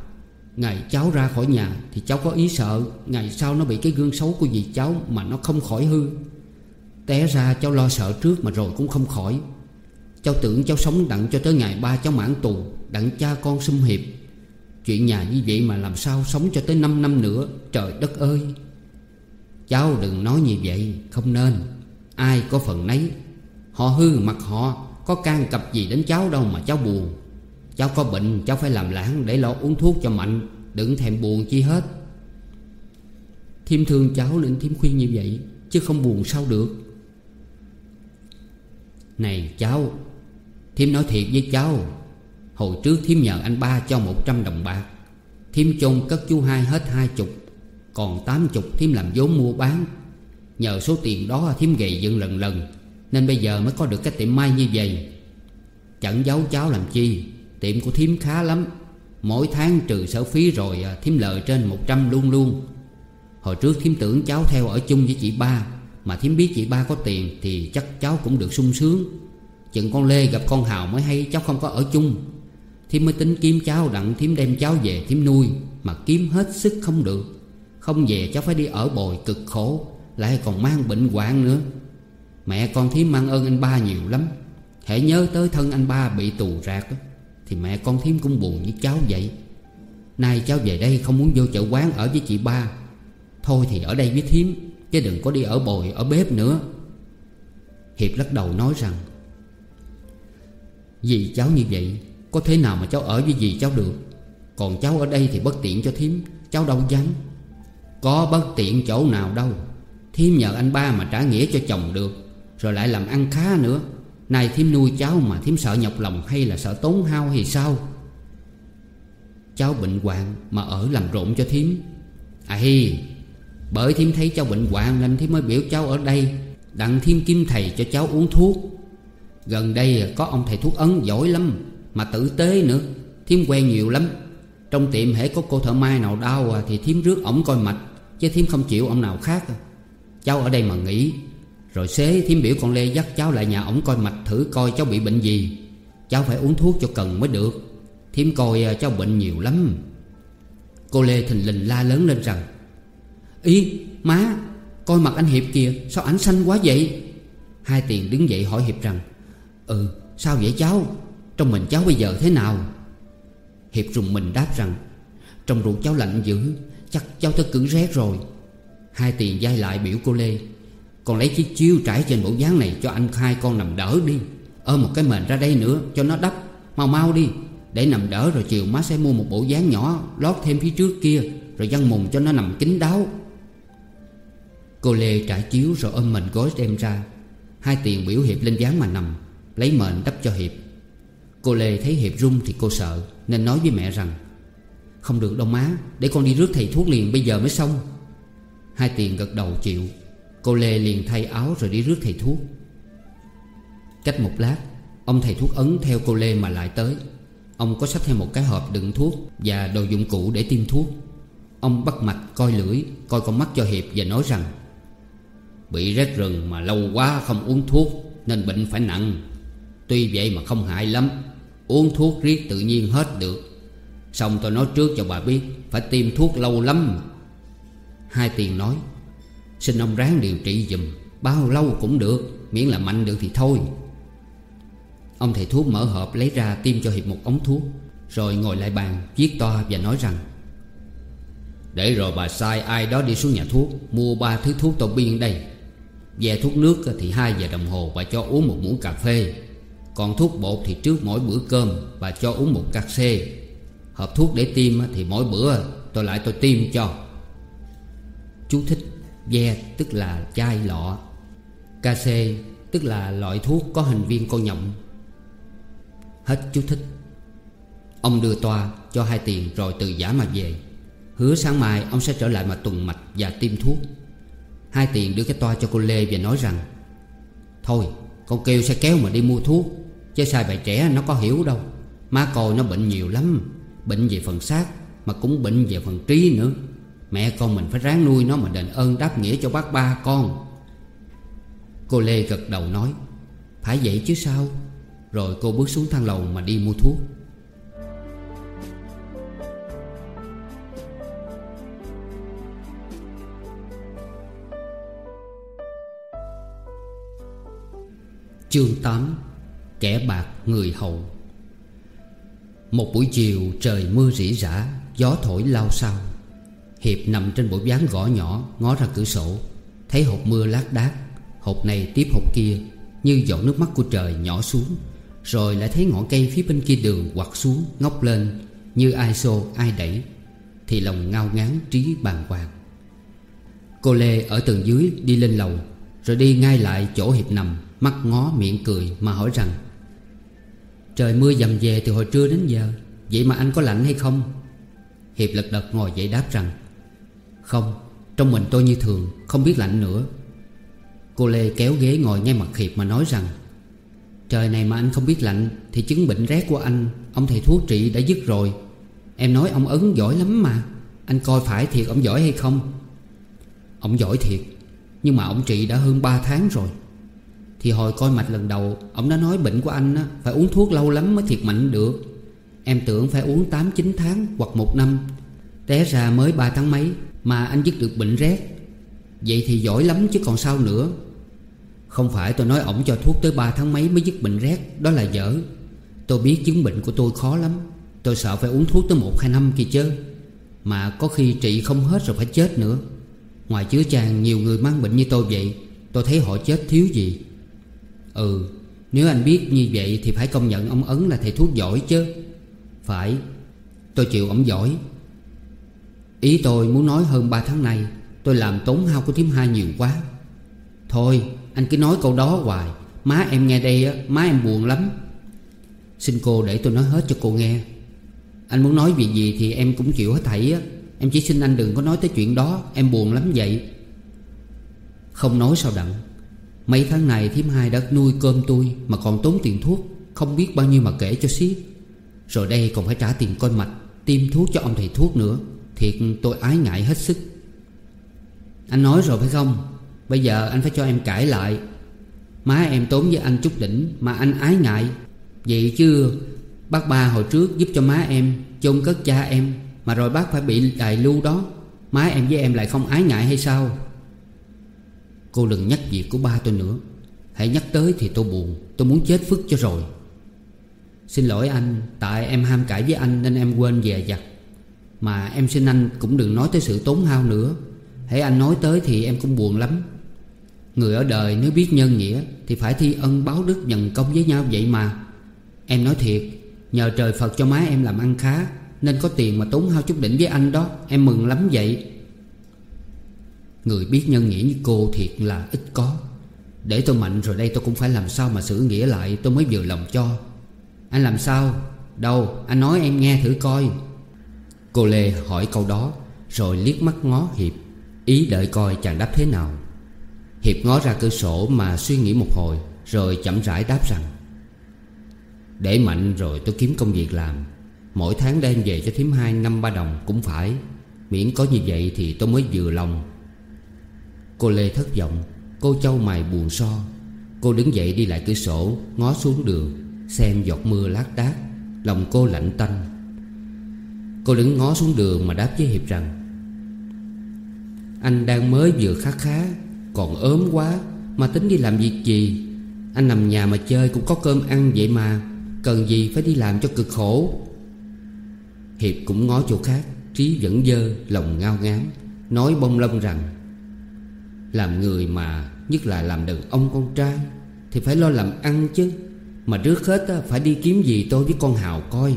Speaker 1: Ngày cháu ra khỏi nhà Thì cháu có ý sợ, Ngày sau nó bị cái gương xấu của dì cháu Mà nó không khỏi hư. Té ra cháu lo sợ trước mà rồi cũng không khỏi. Cháu tưởng cháu sống đặng cho tới ngày ba cháu mãn tù, Đặng cha con xâm hiệp. Chuyện nhà như vậy mà làm sao sống cho tới 5 năm nữa, Trời đất ơi. Cháu đừng nói như vậy, Không nên. Ai có phần nấy. Họ hư mặt họ, Có can cập gì đến cháu đâu mà cháu buồn. Cháu có bệnh, cháu phải làm lãng Để lo uống thuốc cho mạnh. Đừng thèm buồn chi hết. Thiêm thương cháu nên thiêm khuyên như vậy, Chứ không buồn sao được. Này cháu, Thiêm nói thiệt với cháu. Hồi trước Thiêm nhờ anh ba cho một trăm đồng bạc. Thiêm chôn cất chú hai hết hai chục, Còn tám chục Thiêm làm vốn mua bán. Nhờ số tiền đó Thiêm gầy dựng lần lần, Nên bây giờ mới có được cái tiệm may như vậy. Chẳng giấu cháu làm chi. Tiệm của thím khá lắm. Mỗi tháng trừ sở phí rồi à, thím lợi trên 100 luôn luôn. Hồi trước thím tưởng cháu theo ở chung với chị ba, Mà thím biết chị ba có tiền Thì chắc cháu cũng được sung sướng. Chừng con Lê gặp con Hào mới hay cháu không có ở chung. Thím mới tính kiếm cháu, đặng thím đem cháu về thím nuôi, Mà kiếm hết sức không được. Không về cháu phải đi ở bồi cực khổ, Lại còn mang bệnh hoạn nữa. Mẹ con thím mang ơn anh ba nhiều lắm. Hãy nhớ tới thân anh ba bị tù rạc thì mẹ con thím cũng buồn như cháu vậy. Nay cháu về đây không muốn vô chợ quán ở với chị ba. Thôi thì ở đây với thím Chứ đừng có đi ở bồi, ở bếp nữa. Hiệp lắc đầu nói rằng, Vì cháu như vậy, Có thế nào mà cháu ở với dì cháu được? Còn cháu ở đây thì bất tiện cho thím Cháu đâu dám. Có bất tiện chỗ nào đâu. Thím nhờ anh ba mà trả nghĩa cho chồng được, Rồi lại làm ăn khá nữa. Này thím nuôi cháu mà thím sợ nhọc lòng Hay là sợ tốn hao hay sao? Cháu bệnh hoạn Mà ở làm rộn cho thím. À hi Bởi thím thấy cháu bệnh hoạn Nên thím mới biểu cháu ở đây Đặng thím kim thầy cho cháu uống thuốc. Gần đây có ông thầy thuốc ấn giỏi lắm Mà tử tế nữa Thím quen nhiều lắm. Trong tiệm hễ có cô thợ mai nào đau à, Thì thím rước ổng coi mạch Chứ thím không chịu ông nào khác. À. Cháu ở đây mà nghỉ. Rồi xế thím biểu con Lê dắt cháu lại nhà ổng coi mạch Thử coi cháu bị bệnh gì. Cháu phải uống thuốc cho cần mới được. Thím coi à, cháu bệnh nhiều lắm. Cô Lê thình lình la lớn lên rằng, Ý, má, Coi mặt anh Hiệp kìa, Sao ảnh xanh quá vậy? Hai tiền đứng dậy hỏi Hiệp rằng Ừ sao vậy cháu? Trong mình cháu bây giờ thế nào? Hiệp rùng mình đáp rằng, Trong ruột cháu lạnh dữ, Chắc cháu tới cứng rét rồi. Hai tiền dai lại biểu cô Lê còn lấy chiếc chiếu trải trên bộ dáng này Cho anh khai con nằm đỡ đi. Ơ một cái mền ra đây nữa cho nó đắp. Mau mau đi. Để nằm đỡ rồi chiều má sẽ mua một bộ dáng nhỏ, Lót thêm phía trước kia, Rồi văn mùng cho nó nằm kín đáo. Cô Lê trải chiếu rồi ôm mình gối đem ra. Hai tiền biểu Hiệp lên dáng mà nằm, Lấy mền đắp cho Hiệp. Cô Lê thấy Hiệp run thì cô sợ, Nên nói với mẹ rằng, Không được đâu má, Để con đi rước thầy thuốc liền, bây giờ mới xong. Hai tiền gật đầu chịu. Cô Lê liền thay áo rồi đi rước thầy thuốc. Cách một lát, Ông thầy thuốc ấn theo cô Lê mà lại tới. Ông có xách theo một cái hộp đựng thuốc Và đồ dụng cụ để tiêm thuốc. Ông bắt mạch coi lưỡi, Coi con mắt cho Hiệp và nói rằng, Bị rét rừng mà lâu quá không uống thuốc, Nên bệnh phải nặng. Tuy vậy mà không hại lắm, Uống thuốc riết tự nhiên hết được. Xong tôi nói trước cho bà biết, Phải tiêm thuốc lâu lắm. Hai tiền nói Xin ông ráng điều trị dùm Bao lâu cũng được, Miễn là mạnh được thì thôi. Ông thầy thuốc mở hộp lấy ra tiêm cho Hiệp một ống thuốc, Rồi ngồi lại bàn, viết to và nói rằng, Để rồi bà sai ai đó đi xuống nhà thuốc, Mua ba thứ thuốc tô biên đây. Về thuốc nước thì 2 giờ đồng hồ Bà cho uống một muỗng cà phê. Còn thuốc bột thì trước mỗi bữa cơm, Bà cho uống một cà xê. Hộp thuốc để tiêm thì mỗi bữa Tôi lại tôi tiêm cho. Chú thích Ve tức là chai lọ. KC tức là loại thuốc có hình viên con nhộng. Hết chú thích. Ông đưa toa cho hai tiền rồi từ giả mà về. Hứa sáng mai ông sẽ trở lại mà tuần mạch và tiêm thuốc. Hai tiền đưa cái toa cho cô Lê và nói rằng, Thôi, con kêu sẽ kéo mà đi mua thuốc, Chứ sai bài trẻ nó có hiểu đâu. Má cô nó bệnh nhiều lắm, Bệnh về phần xác Mà cũng bệnh về phần trí nữa. Mẹ con mình phải ráng nuôi nó mà đền ơn đáp nghĩa cho bác ba con. Cô Lê gật đầu nói, Phải vậy chứ sao? Rồi cô bước xuống thang lầu mà đi mua thuốc. Chương 8 Kẻ bạc người hậu Một buổi chiều trời mưa rỉ rả, Gió thổi lao sao. Hiệp nằm trên bộ ván gõ nhỏ, Ngó ra cửa sổ. Thấy hột mưa lác đác, Hột này tiếp hột kia, Như giọt nước mắt của trời nhỏ xuống. Rồi lại thấy ngọn cây phía bên kia đường quặt xuống, Ngóc lên, Như ai xô, ai đẩy, Thì lòng ngao ngán trí bàng hoàng. Cô Lê ở tầng dưới đi lên lầu, Rồi đi ngay lại chỗ Hiệp nằm, Mắt ngó miệng cười mà hỏi rằng, Trời mưa dầm về từ hồi trưa đến giờ, Vậy mà anh có lạnh hay không? Hiệp lật đật ngồi dậy đáp rằng không? Trong mình tôi như thường Không biết lạnh nữa. Cô Lê kéo ghế ngồi ngay mặt Hiệp mà nói rằng Trời này mà anh không biết lạnh Thì chứng bệnh rét của anh Ông thầy thuốc trị đã dứt rồi. Em nói ông Ấn giỏi lắm mà Anh coi phải thiệt ông giỏi hay không? Ông giỏi thiệt Nhưng mà ông trị đã hơn 3 tháng rồi. Thì hồi coi mạch lần đầu Ông đã nói bệnh của anh á, phải uống thuốc lâu lắm mới thiệt mạnh được. Em tưởng phải uống 8-9 tháng hoặc một năm Té ra mới 3 tháng mấy. Mà anh dứt được bệnh rét. Vậy thì giỏi lắm chứ còn sao nữa. Không phải tôi nói ổng cho thuốc tới 3 tháng mấy mới dứt bệnh rét, Đó là dở. Tôi biết chứng bệnh của tôi khó lắm. Tôi sợ phải uống thuốc tới 1-2 năm kia chứ Mà có khi trị không hết rồi phải chết nữa. Ngoài chứa chàng nhiều người mang bệnh như tôi vậy, Tôi thấy họ chết thiếu gì. Ừ Nếu anh biết như vậy thì phải công nhận ông Ấn là thầy thuốc giỏi chứ Phải, Tôi chịu ổng giỏi. Ý tôi muốn nói hơn 3 tháng nay, Tôi làm tốn hao của thím hai nhiều quá. Thôi, anh cứ nói câu đó hoài. Má em nghe đây á, Má em buồn lắm. Xin cô để tôi nói hết cho cô nghe. Anh muốn nói việc gì thì em cũng chịu hết thảy á. Em chỉ xin anh đừng có nói tới chuyện đó, Em buồn lắm vậy. Không nói sao đặng. Mấy tháng này thím hai đã nuôi cơm tôi Mà còn tốn tiền thuốc, Không biết bao nhiêu mà kể cho xiết Rồi đây còn phải trả tiền coi mạch, Tiêm thuốc cho ông thầy thuốc nữa. Thiệt tôi ái ngại hết sức. Anh nói rồi phải không? Bây giờ anh phải cho em cãi lại. Má em tốn với anh chút đỉnh Mà anh ái ngại. Vậy chứ, Bác ba hồi trước giúp cho má em chôn cất cha em Mà rồi bác phải bị đại lưu đó. Má em với em lại không ái ngại hay sao? Cô đừng nhắc việc của ba tôi nữa. Hãy nhắc tới thì tôi buồn, Tôi muốn chết phức cho rồi. Xin lỗi anh, Tại em ham cãi với anh nên em quên về giặt mà em xin anh cũng đừng nói tới sự tốn hao nữa. Hãy anh nói tới thì em cũng buồn lắm. Người ở đời nếu biết nhân nghĩa Thì phải thi ân báo đức nhận công với nhau vậy mà. Em nói thiệt, Nhờ trời Phật cho má em làm ăn khá, Nên có tiền mà tốn hao chút đỉnh với anh đó, Em mừng lắm vậy. Người biết nhân nghĩa như cô thiệt là ít có. Để tôi mạnh rồi đây tôi cũng phải làm sao mà xử nghĩa lại, Tôi mới vừa lòng cho. Anh làm sao? Đâu, anh nói em nghe thử coi. Cô Lê hỏi câu đó, Rồi liếc mắt ngó Hiệp, Ý đợi coi chàng đáp thế nào. Hiệp ngó ra cửa sổ mà suy nghĩ một hồi, Rồi chậm rãi đáp rằng, Để mạnh rồi tôi kiếm công việc làm. Mỗi tháng đem về cho thím hai năm ba đồng cũng phải. Miễn có như vậy thì tôi mới vừa lòng. Cô Lê thất vọng, Cô châu mày buồn so. Cô đứng dậy đi lại cửa sổ, Ngó xuống đường, Xem giọt mưa lác đác, Lòng cô lạnh tanh. Cô đứng ngó xuống đường mà đáp với Hiệp rằng, Anh đang mới vừa khá khá, Còn ốm quá, Mà tính đi làm việc gì? Anh nằm nhà mà chơi cũng có cơm ăn vậy mà, Cần gì phải đi làm cho cực khổ? Hiệp cũng ngó chỗ khác, Trí vẫn dơ, lòng ngao ngán, Nói bông lông rằng, Làm người mà, Nhất là làm đàn ông con trai, Thì phải lo làm ăn chứ, Mà trước hết phải đi kiếm gì tôi với con Hào coi.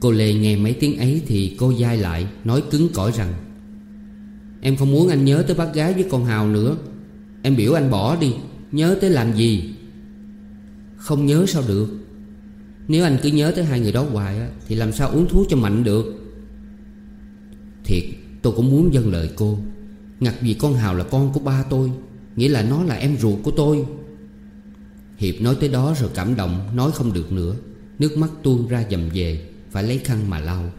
Speaker 1: Cô Lê nghe mấy tiếng ấy Thì cô dai lại, Nói cứng cỏi rằng, Em không muốn anh nhớ tới bác gái với con Hào nữa. Em biểu anh bỏ đi, Nhớ tới làm gì? Không nhớ sao được. Nếu anh cứ nhớ tới hai người đó hoài Thì làm sao uống thuốc cho mạnh được? Thiệt, tôi cũng muốn dâng lời cô. Ngặt vì con Hào là con của ba tôi, Nghĩa là nó là em ruột của tôi. Hiệp nói tới đó rồi cảm động, Nói không được nữa. Nước mắt tuôn ra dầm về. Phải lấy khăn mà lau.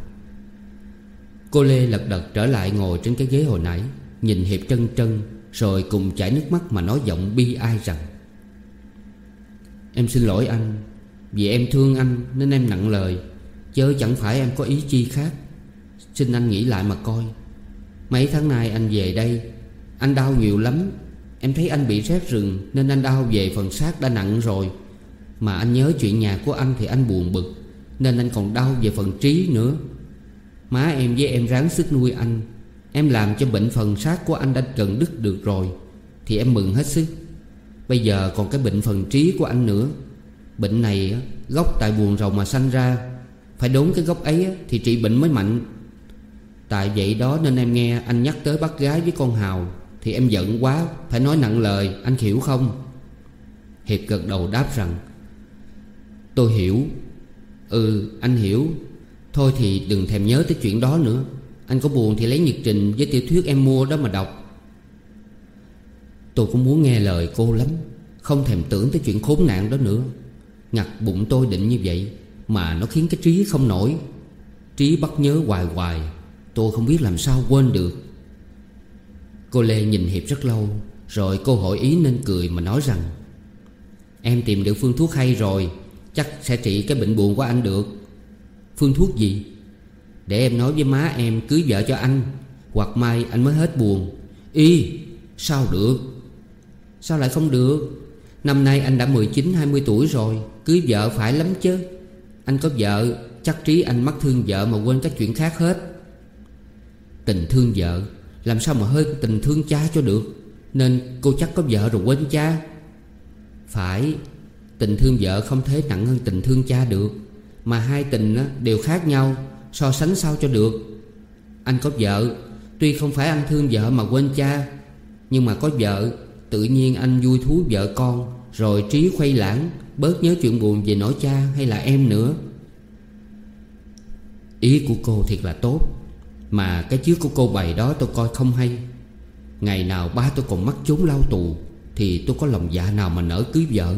Speaker 1: Cô Lê lật đật trở lại ngồi trên cái ghế hồi nãy, Nhìn Hiệp trân trân Rồi cùng chảy nước mắt mà nói giọng bi ai rằng, Em xin lỗi anh, Vì em thương anh nên em nặng lời, Chớ chẳng phải em có ý chi khác. Xin anh nghĩ lại mà coi. Mấy tháng nay anh về đây, Anh đau nhiều lắm. Em thấy anh bị rét rừng Nên anh đau về phần xác đã nặng rồi. Mà anh nhớ chuyện nhà của anh thì anh buồn bực. Nên anh còn đau về phần trí nữa. Má em với em ráng sức nuôi anh. Em làm cho bệnh phần xác của anh đã gần đứt được rồi, Thì em mừng hết sức. Bây giờ còn cái bệnh phần trí của anh nữa. Bệnh này gốc tại buồn rầu mà sanh ra. Phải đốn cái gốc ấy thì trị bệnh mới mạnh. Tại vậy đó nên em nghe anh nhắc tới bác gái với con Hào, Thì em giận quá, Phải nói nặng lời, Anh hiểu không? Hiệp gật đầu đáp rằng, Tôi hiểu. Ừ anh hiểu. Thôi thì đừng thèm nhớ tới chuyện đó nữa. Anh có buồn thì lấy nhật trình với tiểu thuyết em mua đó mà đọc. Tôi cũng muốn nghe lời cô lắm, Không thèm tưởng tới chuyện khốn nạn đó nữa. Ngặt bụng tôi định như vậy, Mà nó khiến cái trí không nổi. Trí bắt nhớ hoài hoài, Tôi không biết làm sao quên được. Cô Lê nhìn Hiệp rất lâu, Rồi cô hỏi ý nên cười mà nói rằng, Em tìm được phương thuốc hay rồi Chắc sẽ trị cái bệnh buồn của anh được. Phương thuốc gì? Để em nói với má em, cưới vợ cho anh, Hoặc mai anh mới hết buồn. Y, Sao được? Sao lại không được? Năm nay anh đã 19-20 tuổi rồi, Cưới vợ phải lắm chứ. Anh có vợ, Chắc trí anh mắc thương vợ mà quên các chuyện khác hết. Tình thương vợ, Làm sao mà hơi tình thương cha cho được? Nên cô chắc có vợ rồi quên cha. Phải. Tình thương vợ không thể nặng hơn tình thương cha được, Mà hai tình đều khác nhau, So sánh sao cho được. Anh có vợ, Tuy không phải anh thương vợ mà quên cha, Nhưng mà có vợ, Tự nhiên anh vui thú vợ con, Rồi trí khuây lãng, Bớt nhớ chuyện buồn về nỗi cha hay là em nữa. Ý của cô thiệt là tốt, Mà cái trước của cô bày đó tôi coi không hay. Ngày nào ba tôi còn mắc trốn lao tù, Thì tôi có lòng dạ nào mà nỡ cưới vợ?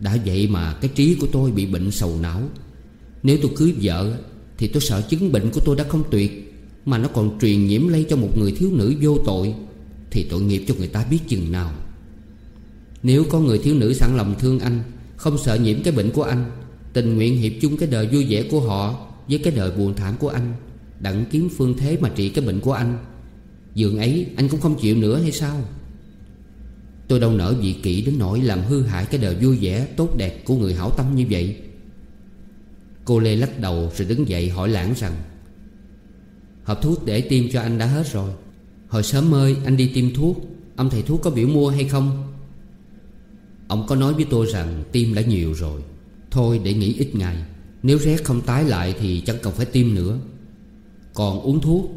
Speaker 1: Đã vậy mà cái trí của tôi bị bệnh sầu não. Nếu tôi cưới vợ, Thì tôi sợ chứng bệnh của tôi đã không tuyệt, Mà nó còn truyền nhiễm lây cho một người thiếu nữ vô tội, Thì tội nghiệp cho người ta biết chừng nào. Nếu có người thiếu nữ sẵn lòng thương anh, Không sợ nhiễm cái bệnh của anh, Tình nguyện hiệp chung cái đời vui vẻ của họ Với cái đời buồn thảm của anh, Đặng kiếm phương thế mà trị cái bệnh của anh, Dường ấy anh cũng không chịu nữa hay sao? Tôi đâu nỡ vì kỹ đến nỗi làm hư hại cái đời vui vẻ, tốt đẹp của người hảo tâm như vậy. Cô Lê lắc đầu rồi đứng dậy hỏi lãng rằng Hộp thuốc để tiêm cho anh đã hết rồi. Hồi sớm ơi, anh đi tiêm thuốc. Ông thầy thuốc có biểu mua hay không? Ông có nói với tôi rằng tiêm đã nhiều rồi. Thôi để nghỉ ít ngày. Nếu rét không tái lại thì chẳng cần phải tiêm nữa. Còn uống thuốc.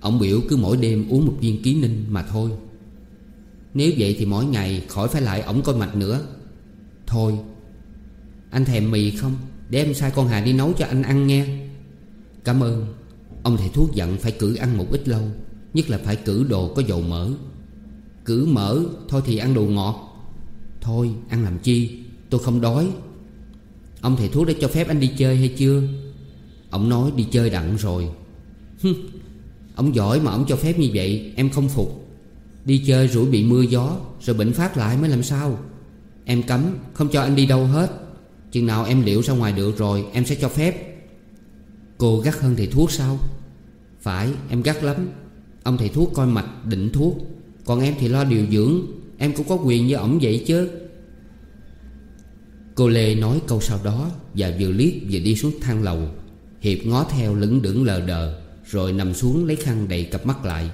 Speaker 1: Ông biểu cứ mỗi đêm uống một viên ký ninh mà thôi. Nếu vậy thì mỗi ngày khỏi phải lại ổng coi mạch nữa. Thôi, Anh thèm mì không? Để em sai con Hà đi nấu cho anh ăn nghe. Cảm ơn. Ông thầy thuốc dặn phải cử ăn một ít lâu, Nhất là phải cử đồ có dầu mỡ. Cử mỡ, Thôi thì ăn đồ ngọt. Thôi, ăn làm chi? Tôi không đói. Ông thầy thuốc đã cho phép anh đi chơi hay chưa? Ông nói đi chơi đặng rồi. Hừm, Ông giỏi mà ông cho phép như vậy, Em không phục. Đi chơi rủi bị mưa gió, Rồi bệnh phát lại mới làm sao? Em cấm, không cho anh đi đâu hết. Chừng nào em liệu ra ngoài được rồi, Em sẽ cho phép. Cô gắt hơn thầy thuốc sao? Phải, em gắt lắm. Ông thầy thuốc coi mạch, định thuốc. Còn em thì lo điều dưỡng, Em cũng có quyền như ổng vậy chứ. Cô Lê nói câu sau đó Và vừa liếc vừa đi xuống thang lầu, Hiệp ngó theo lững đững lờ đờ, Rồi nằm xuống lấy khăn đầy cặp mắt lại.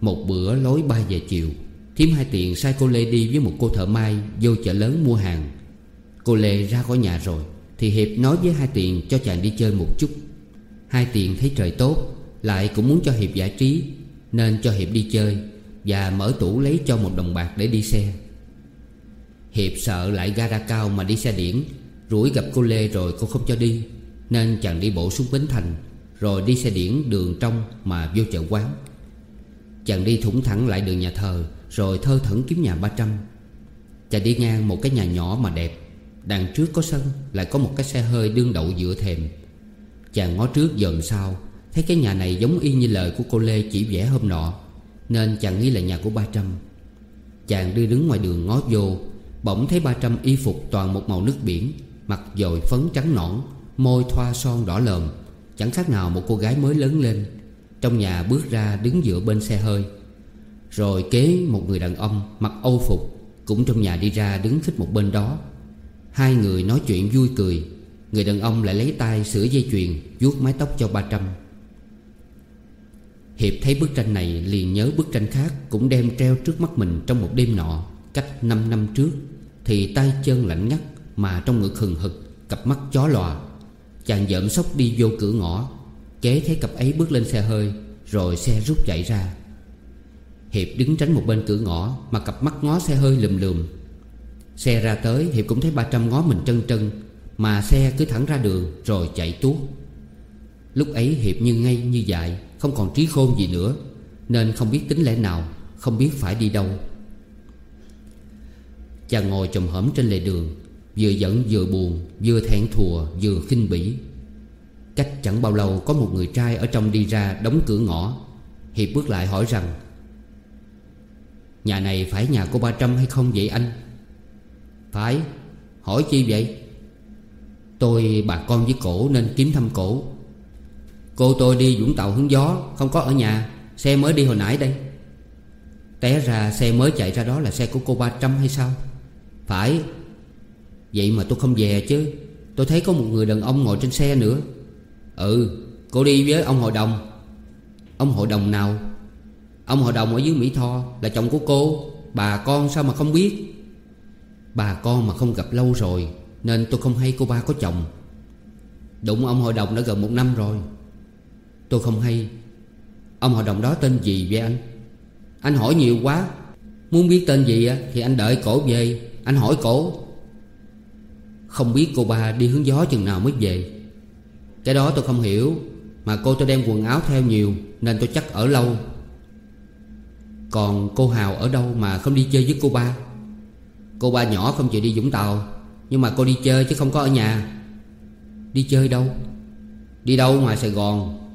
Speaker 1: Một bữa lối 3 giờ chiều Thiếm hai tiền sai cô Lê đi với một cô thợ mai Vô chợ lớn mua hàng. Cô Lê ra khỏi nhà rồi, Thì Hiệp nói với hai tiền cho chàng đi chơi một chút. Hai tiền thấy trời tốt, Lại cũng muốn cho Hiệp giải trí, Nên cho Hiệp đi chơi Và mở tủ lấy cho một đồng bạc để đi xe. Hiệp sợ lại gara cao mà đi xe điển, Rủi gặp cô Lê rồi cô không cho đi, Nên chàng đi bộ xuống Bến Thành, Rồi đi xe điển đường trong mà vô chợ quán. Chàng đi thủng thẳng lại đường nhà thờ, Rồi thơ thẩn kiếm nhà ba trăm. Chàng đi ngang một cái nhà nhỏ mà đẹp. Đằng trước có sân, Lại có một cái xe hơi đương đậu giữa thềm. Chàng ngó trước dần sau, Thấy cái nhà này giống y như lời của cô Lê chỉ vẽ hôm nọ, Nên chàng nghĩ là nhà của ba trăm. Chàng đi đứng ngoài đường ngó vô, Bỗng thấy ba trăm y phục toàn một màu nước biển Mặt dồi phấn trắng nõn, Môi thoa son đỏ lờm. Chẳng khác nào một cô gái mới lớn lên. Trong nhà bước ra đứng dựa bên xe hơi. Rồi kế một người đàn ông Mặc âu phục Cũng trong nhà đi ra đứng khích một bên đó. Hai người nói chuyện vui cười. Người đàn ông lại lấy tay sửa dây chuyền, vuốt mái tóc cho ba trăm. Hiệp thấy bức tranh này liền nhớ bức tranh khác Cũng đem treo trước mắt mình trong một đêm nọ, Cách 5 năm trước. Thì tay chân lạnh ngắt Mà trong ngực hừng hực, Cặp mắt chó lòa. Chàng dợm sốc đi vô cửa ngõ chế thấy cặp ấy bước lên xe hơi, Rồi xe rút chạy ra. Hiệp đứng tránh một bên cửa ngõ Mà cặp mắt ngó xe hơi lùm lùm Xe ra tới, Hiệp cũng thấy ba trăm ngó mình trân trân, Mà xe cứ thẳng ra đường Rồi chạy tuốt. Lúc ấy Hiệp như ngay như dại, Không còn trí khôn gì nữa, Nên không biết tính lẽ nào, Không biết phải đi đâu. Chàng ngồi chồm hổm trên lề đường, Vừa giận vừa buồn, Vừa thẹn thùa, vừa khinh bỉ. Cách chẳng bao lâu, có một người trai ở trong đi ra đóng cửa ngõ. Hiệp bước lại hỏi rằng, Nhà này phải nhà của ba trăm hay không vậy anh? Phải. Hỏi chi vậy? Tôi, bà con với cổ nên kiếm thăm cổ. Cô tôi đi Vũng Tàu hướng gió, Không có ở nhà. Xe mới đi hồi nãy đây. Té ra, xe mới chạy ra đó là xe của cô ba trăm hay sao? Phải. Vậy mà tôi không về chứ. Tôi thấy có một người đàn ông ngồi trên xe nữa. Ừ Cô đi với ông hội đồng. Ông hội đồng nào? Ông hội đồng ở dưới Mỹ Tho, Là chồng của cô. Bà con sao mà không biết? Bà con mà không gặp lâu rồi, Nên tôi không hay cô ba có chồng. Đụng ông hội đồng đã gần một năm rồi. Tôi không hay. Ông hội đồng đó tên gì vậy anh? Anh hỏi nhiều quá. Muốn biết tên gì thì anh đợi cổ về. Anh hỏi cổ. Không biết cô ba đi hướng gió chừng nào mới về. Cái đó tôi không hiểu, Mà cô tôi đem quần áo theo nhiều, Nên tôi chắc ở lâu. Còn cô Hào ở đâu mà không đi chơi với cô ba? Cô ba nhỏ không chịu đi Vũng Tàu, Nhưng mà cô đi chơi chứ không có ở nhà. Đi chơi đâu? Đi đâu ngoài Sài Gòn?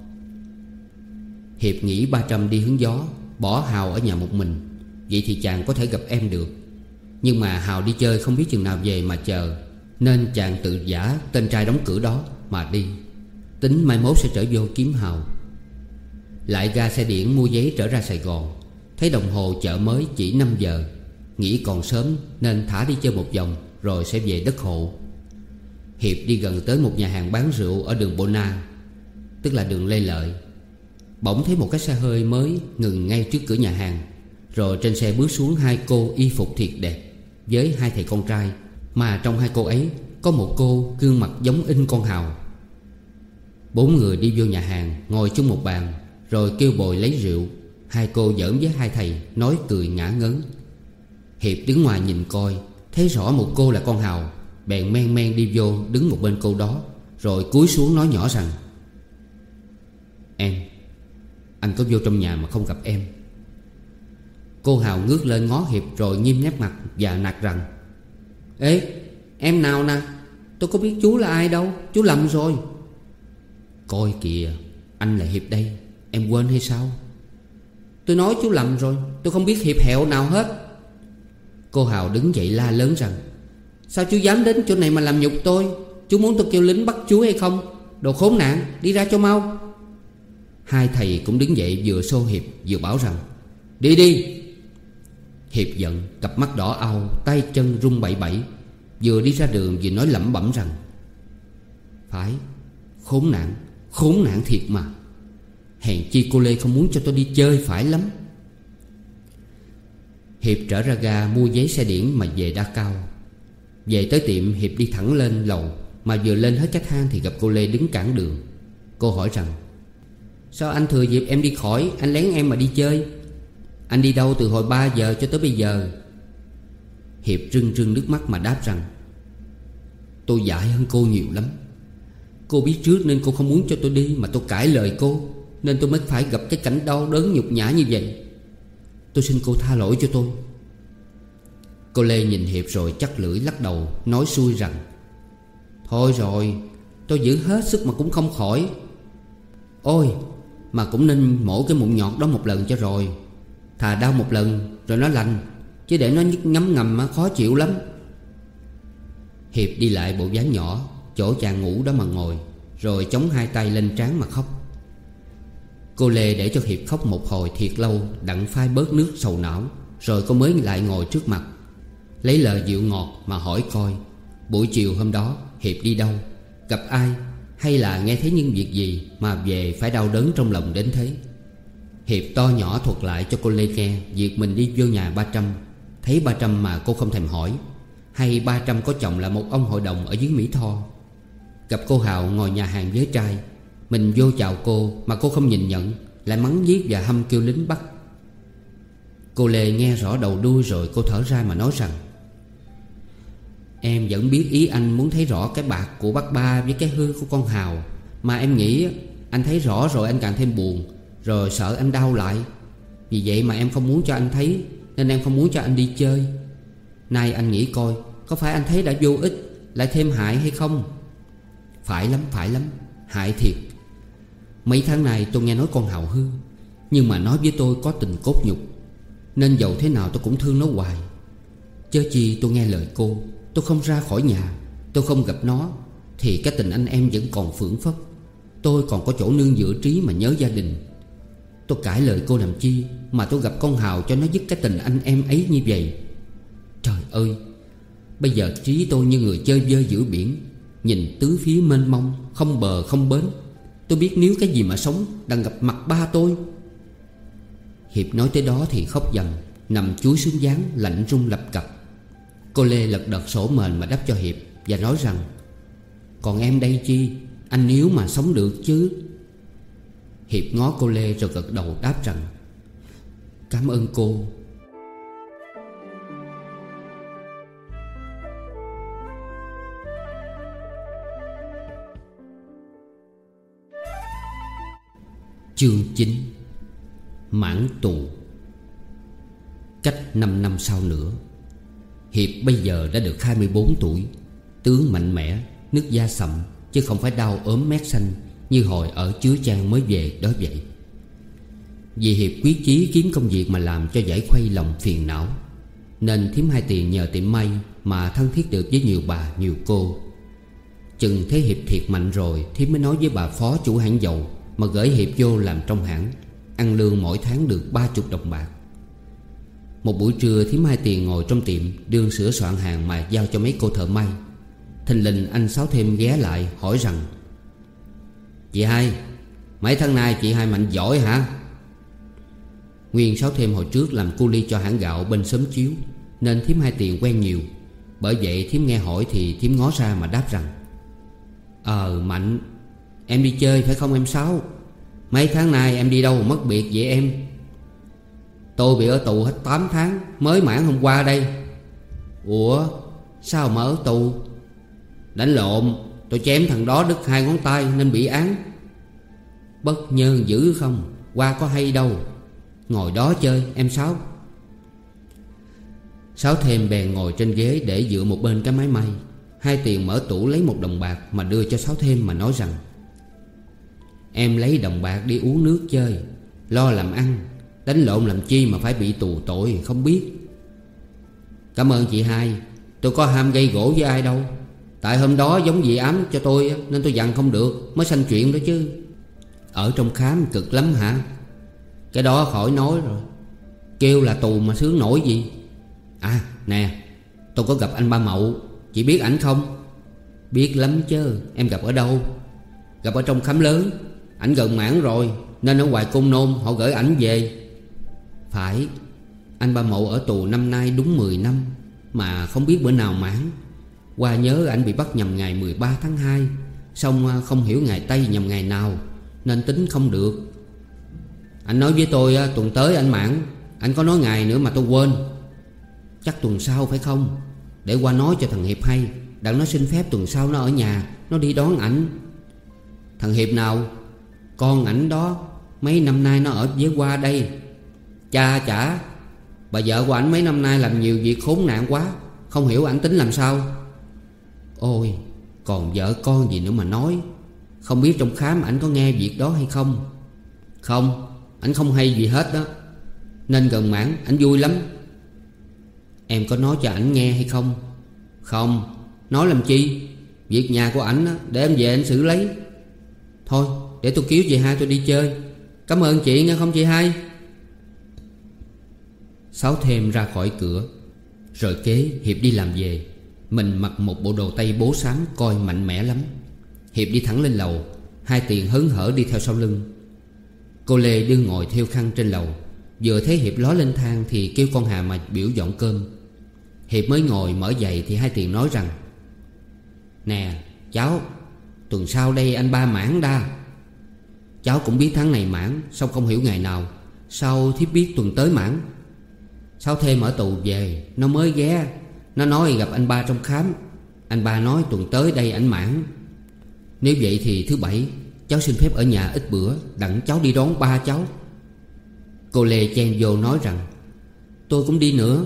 Speaker 1: Hiệp nghĩ ba trăm đi hướng gió, Bỏ Hào ở nhà một mình. Vậy thì chàng có thể gặp em được. Nhưng mà Hào đi chơi không biết chừng nào về mà chờ, Nên chàng tự giả tên trai đóng cửa đó mà đi. Tính mai mốt sẽ trở vô kiếm Hào. Lại ga xe điện mua giấy trở ra Sài Gòn. Thấy đồng hồ chợ mới chỉ 5 giờ. Nghĩ còn sớm nên thả đi chơi một vòng, Rồi sẽ về đất hộ. Hiệp đi gần tới một nhà hàng bán rượu Ở đường Bona, Tức là đường Lê Lợi. Bỗng thấy một cái xe hơi mới Ngừng ngay trước cửa nhà hàng, Rồi trên xe bước xuống hai cô y phục thiệt đẹp Với hai thầy con trai, Mà trong hai cô ấy Có một cô gương mặt giống in con hào. Bốn người đi vô nhà hàng, Ngồi chung một bàn, Rồi kêu bồi lấy rượu. Hai cô giỡn với hai thầy, Nói cười ngã ngấn Hiệp đứng ngoài nhìn coi, Thấy rõ một cô là con Hào. Bèn men men đi vô, đứng một bên cô đó, Rồi cúi xuống nói nhỏ rằng, Em, Anh có vô trong nhà mà không gặp em. Cô Hào ngước lên ngó Hiệp Rồi nghiêm nét mặt và nạt rằng, Ê, em nào nè? Tôi có biết chú là ai đâu, Chú lầm rồi. Coi kìa, Anh là Hiệp đây, Em quên hay sao? Tôi nói chú lầm rồi, Tôi không biết Hiệp hẹo nào hết. Cô Hào đứng dậy la lớn rằng, Sao chú dám đến chỗ này mà làm nhục tôi? Chú muốn tôi kêu lính bắt chú hay không? Đồ khốn nạn, đi ra cho mau. Hai thầy cũng đứng dậy vừa xô Hiệp vừa bảo rằng, Đi đi. Hiệp giận, cặp mắt đỏ au Tay chân run bậy bậy Vừa đi ra đường vừa nói lẩm bẩm rằng, Phải, Khốn nạn Khốn nạn thiệt mà. Hèn chi cô Lê không muốn cho tôi đi chơi phải lắm. Hiệp trở ra ga mua giấy xe điển mà về Đa Cao. Về tới tiệm, Hiệp đi thẳng lên lầu, Mà vừa lên hết cái thang thì gặp cô Lê đứng cản đường. Cô hỏi rằng, Sao anh thừa dịp em đi khỏi, Anh lén em mà đi chơi? Anh đi đâu từ hồi 3 giờ cho tới bây giờ? Hiệp rưng rưng nước mắt mà đáp rằng, Tôi dại hơn cô nhiều lắm. Cô biết trước nên cô không muốn cho tôi đi, Mà tôi cãi lời cô, Nên tôi mới phải gặp cái cảnh đau đớn nhục nhã như vậy. Tôi xin cô tha lỗi cho tôi. Cô Lê nhìn Hiệp rồi chắc lưỡi lắc đầu, Nói xuôi rằng, Thôi rồi, Tôi giữ hết sức mà cũng không khỏi. Ôi, Mà cũng nên mổ cái mụn nhọt đó một lần cho rồi. Thà đau một lần, Rồi nó lành, Chứ để nó nhức ngấm ngầm khó chịu lắm. Hiệp đi lại bộ dáng nhỏ Chỗ chàng ngủ đó mà ngồi, Rồi chống hai tay lên trán mà khóc. Cô Lê để cho Hiệp khóc một hồi thiệt lâu, Đặng phai bớt nước sầu não, Rồi cô mới lại ngồi trước mặt, Lấy lời dịu ngọt mà hỏi coi, Buổi chiều hôm đó, Hiệp đi đâu? Gặp ai? Hay là nghe thấy những việc gì Mà về phải đau đớn trong lòng đến thế? Hiệp to nhỏ thuật lại cho cô Lê nghe, Việc mình đi vô nhà ba trăm, Thấy ba trăm mà cô không thèm hỏi, Hay ba trăm có chồng là một ông hội đồng ở dưới Mỹ Tho? Gặp cô Hào ngồi nhà hàng với trai. Mình vô chào cô mà cô không nhìn nhận, Lại mắng giết và hâm kêu lính bắt Cô Lê nghe rõ đầu đuôi rồi cô thở ra mà nói rằng, Em vẫn biết ý anh muốn thấy rõ cái bạc của bác ba với cái hư của con Hào. Mà em nghĩ anh thấy rõ rồi anh càng thêm buồn, Rồi sợ anh đau lại. Vì vậy mà em không muốn cho anh thấy, Nên em không muốn cho anh đi chơi. Nay anh nghĩ coi, Có phải anh thấy đã vô ích, Lại thêm hại hay không? Phải lắm phải lắm. Hại thiệt. Mấy tháng này tôi nghe nói con Hào hư, Nhưng mà nói với tôi có tình cốt nhục, Nên dầu thế nào tôi cũng thương nó hoài. Chớ chi tôi nghe lời cô, Tôi không ra khỏi nhà, Tôi không gặp nó, Thì cái tình anh em vẫn còn phưởng phất. Tôi còn có chỗ nương dựa trí mà nhớ gia đình. Tôi cãi lời cô làm chi Mà tôi gặp con Hào cho nó dứt cái tình anh em ấy như vậy. Trời ơi! Bây giờ trí tôi như người chơi vơi giữa biển. Nhìn tứ phía mênh mông, Không bờ, không bến. Tôi biết nếu cái gì mà sống Đang gặp mặt ba tôi. Hiệp nói tới đó thì khóc dần Nằm chuối xuống dáng, lạnh rung lập cập. Cô Lê lật đật sổ mền mà đắp cho Hiệp Và nói rằng, Còn em đây chi? Anh nếu mà sống được chứ? Hiệp ngó cô Lê rồi gật đầu đáp rằng, Cảm ơn cô. Chương 9 Mãn tù. Cách 5 năm sau nữa, Hiệp bây giờ đã được 24 tuổi, Tướng mạnh mẽ, Nước da sậm, Chứ không phải đau ốm mét xanh Như hồi ở chứa trang mới về đó vậy. Vì Hiệp quyết chí kiếm công việc mà làm cho giải khuây lòng phiền não, Nên thím hai tiền nhờ tiệm may Mà thân thiết được với nhiều bà, nhiều cô. Chừng thấy Hiệp thiệt mạnh rồi Thím mới nói với bà phó chủ hãng dầu mà gửi Hiệp vô làm trong hãng, Ăn lương mỗi tháng được ba chục đồng bạc. Một buổi trưa, thím hai tiền ngồi trong tiệm, Đương sửa soạn hàng mà giao cho mấy cô thợ may. Thình lình, anh Sáu thêm ghé lại, hỏi rằng, Chị hai, Mấy tháng nay chị hai mạnh giỏi hả? Nguyên Sáu thêm hồi trước làm cu ly cho hãng gạo bên sớm chiếu, Nên thím hai tiền quen nhiều. Bởi vậy thím nghe hỏi thì thím ngó ra mà đáp rằng Ờ Mạnh Em đi chơi phải không em Sáu? Mấy tháng nay em đi đâu mất biệt vậy em? Tôi bị ở tù hết 8 tháng, Mới mãn hôm qua đây. Ủa, sao mà ở tù? Đánh lộn, Tôi chém thằng đó đứt hai ngón tay nên bị án. Bất nhơn dữ không, Qua có hay đâu. Ngồi đó chơi, em Sáu. Sáu thêm bèn ngồi trên ghế để dựa một bên cái máy may. Hai tiền mở tủ lấy một đồng bạc Mà đưa cho Sáu thêm mà nói rằng Em lấy đồng bạc đi uống nước chơi. Lo làm ăn, Đánh lộn làm chi mà phải bị tù tội, không biết. Cảm ơn chị hai. Tôi có ham gây gỗ với ai đâu. Tại hôm đó giống dị ám cho tôi Nên tôi dặn không được, Mới sanh chuyện đó chứ. Ở trong khám cực lắm hả? Cái đó khỏi nói rồi. Kêu là tù mà sướng nổi gì? À nè, Tôi có gặp anh ba Mậu. Chị biết ảnh không? Biết lắm chứ, Em gặp ở đâu? Gặp ở trong khám lớn. Ảnh gần mãn rồi, Nên ở ngoài cung nôn họ gửi ảnh về. Phải, Anh ba Mậu ở tù năm nay đúng 10 năm, Mà không biết bữa nào mãn. Qua nhớ ảnh bị bắt nhầm ngày 13 tháng 2 Xong à, không hiểu ngày Tây nhầm ngày nào, Nên tính không được. Anh nói với tôi à, tuần tới anh mãn, Anh có nói ngày nữa mà tôi quên. Chắc tuần sau phải không? Để qua nói cho thằng Hiệp hay, Đặng nó xin phép tuần sau nó ở nhà, Nó đi đón ảnh. Thằng Hiệp nào? Con ảnh đó, Mấy năm nay nó ở với qua đây. Cha chả, Bà vợ của ảnh mấy năm nay làm nhiều việc khốn nạn quá, Không hiểu ảnh tính làm sao. Ôi, còn vợ con gì nữa mà nói. Không biết trong khám ảnh có nghe việc đó hay không. Không, Ảnh không hay gì hết đó. Nên gần mãn, ảnh vui lắm. Em có nói cho ảnh nghe hay không? Không. Nói làm chi? Việc nhà của ảnh để em về anh xử lấy. Thôi để tôi cứu chị hai tôi đi chơi. Cảm ơn chị nghe không chị hai? Sáu thêm ra khỏi cửa. Rồi kế Hiệp đi làm về. Mình mặc một bộ đồ tây bố xám coi mạnh mẽ lắm. Hiệp đi thẳng lên lầu. Hai tiền hớn hở đi theo sau lưng. Cô Lê đương ngồi theo khăn trên lầu. Vừa thấy Hiệp ló lên thang Thì kêu con Hà mà biểu dọn cơm. Hiệp mới ngồi mở giày Thì hai tiền nói rằng, Nè, cháu, Tuần sau đây anh ba mãn đa. Cháu cũng biết tháng này mãn, Xong không hiểu ngày nào. Sao thiếp biết tuần tới mãn? Sao thêm ở tù về, Nó mới ghé. Nó nói gặp anh ba trong khám. Anh ba nói tuần tới đây ảnh mãn. Nếu vậy thì thứ bảy, Cháu xin phép ở nhà ít bữa, Đặng cháu đi đón ba cháu. Cô Lê chen vô nói rằng, Tôi cũng đi nữa.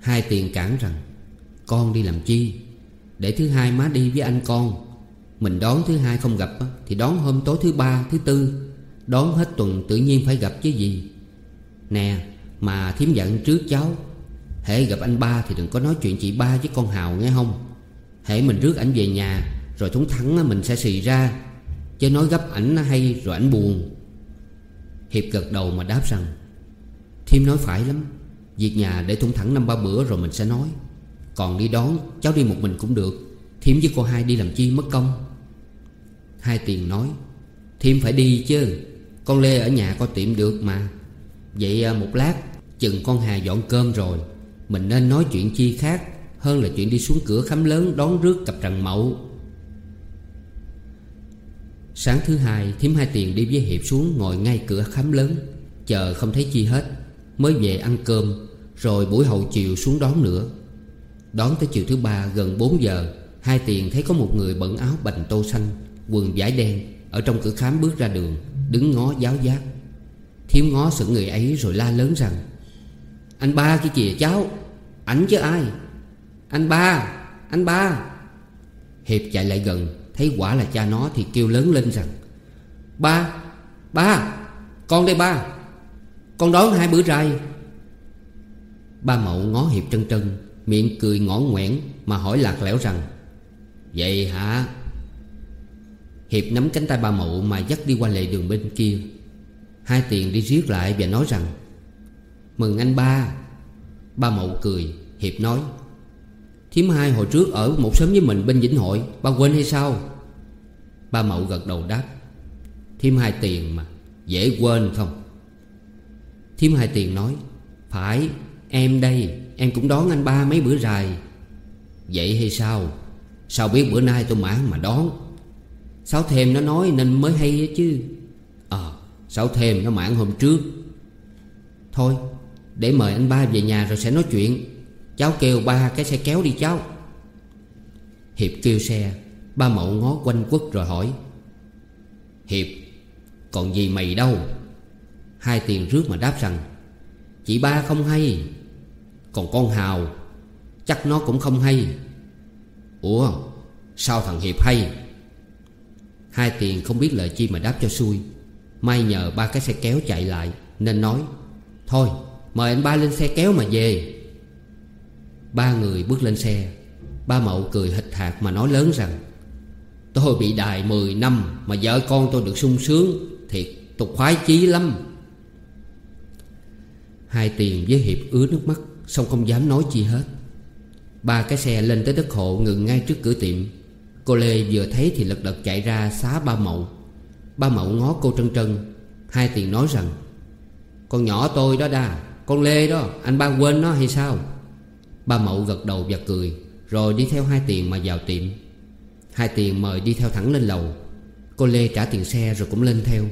Speaker 1: Hai tiền cản rằng, Con đi làm chi? Để thứ hai má đi với anh con. Mình đón thứ hai không gặp Thì đón hôm tối thứ ba, thứ tư. Đón hết tuần tự nhiên phải gặp chứ gì. Nè, Mà thím dặn trước cháu. Hễ gặp anh ba thì đừng có nói chuyện chị ba với con Hào nghe không? Hễ mình rước ảnh về nhà, Rồi thúng thắng mình sẽ xì ra. Chứ nói gấp ảnh hay, rồi ảnh buồn. Hiệp gật đầu mà đáp rằng, Thím nói phải lắm. Việc nhà để thủng thẳng năm ba bữa rồi mình sẽ nói. Còn đi đón, cháu đi một mình cũng được. Thiếm với cô hai đi làm chi mất công? Hai tiền nói, Thiêm phải đi chứ. Con Lê ở nhà có tiệm được mà. Vậy à, một lát, Chừng con Hà dọn cơm rồi. Mình nên nói chuyện chi khác Hơn là chuyện đi xuống cửa khám lớn Đón rước cặp trần mậu. Sáng thứ hai Thiếm hai tiền đi với Hiệp xuống Ngồi ngay cửa khám lớn, Chờ không thấy chi hết, Mới về ăn cơm, Rồi buổi hậu chiều xuống đón nữa. Đón tới chiều thứ ba gần 4 giờ, Hai tiền thấy có một người bận áo bành tô xanh. Quần vải đen Ở trong cửa khám bước ra đường, Đứng ngó giáo giác. Thiếu ngó sự người ấy rồi la lớn rằng, Anh ba kia kìa cháu, Ảnh chứ ai? Anh ba Anh ba. Hiệp chạy lại gần, Thấy quả là cha nó thì kêu lớn lên rằng, Ba Ba, Con đây ba, Con đón hai bữa rày Ba mậu ngó Hiệp trân trân, Miệng cười ngõ ngoẻn Mà hỏi lạc lẽo rằng, Vậy hả? Hiệp nắm cánh tay ba mậu Mà dắt đi qua lề đường bên kia. Hai tiền đi riết lại và nói rằng, Mừng anh ba. Ba mậu cười, Hiệp nói Thiếm hai hồi trước ở một sớm với mình bên Vĩnh Hội, Ba quên hay sao? Ba Mậu gật đầu đáp Thiếm hai tiền mà, Dễ quên không? Thiếm hai tiền nói, Phải, em đây, Em cũng đón anh ba mấy bữa dài Vậy hay sao? Sao biết bữa nay tôi mãn mà đón? Sáu thêm nó nói nên mới hay chứ. Ờ à, Sáu thêm nó mãn hôm trước. Thôi Để mời anh ba về nhà rồi sẽ nói chuyện. Cháu kêu ba cái xe kéo đi cháu. Hiệp kêu xe Ba mậu ngó quanh quất rồi hỏi. Hiệp Còn gì mày đâu? Hai tiền rước mà đáp rằng Chị ba không hay. Còn con Hào Chắc nó cũng không hay. Ủa Sao thằng Hiệp hay? Hai tiền không biết lời chi mà đáp cho xui. May nhờ ba cái xe kéo chạy lại, Nên nói, Thôi, mời anh ba lên xe kéo mà về. Ba người bước lên xe. Ba mậu cười hịch hạt mà nói lớn rằng, Tôi bị đài 10 năm Mà vợ con tôi được sung sướng, Thiệt, tôi khoái chí lắm. Hai tiền với Hiệp ứa nước mắt, Xong không dám nói chi hết. Ba cái xe lên tới đất hộ ngừng ngay trước cửa tiệm. Cô Lê vừa thấy thì lật đật chạy ra xá ba mậu. Ba mậu ngó cô trân trân, Hai tiền nói rằng, Con nhỏ tôi đó đa, Con Lê đó, Anh ba quên nó hay sao? Ba mậu gật đầu và cười, Rồi đi theo hai tiền mà vào tiệm. Hai tiền mời đi theo thẳng lên lầu. Cô Lê trả tiền xe rồi cũng lên theo.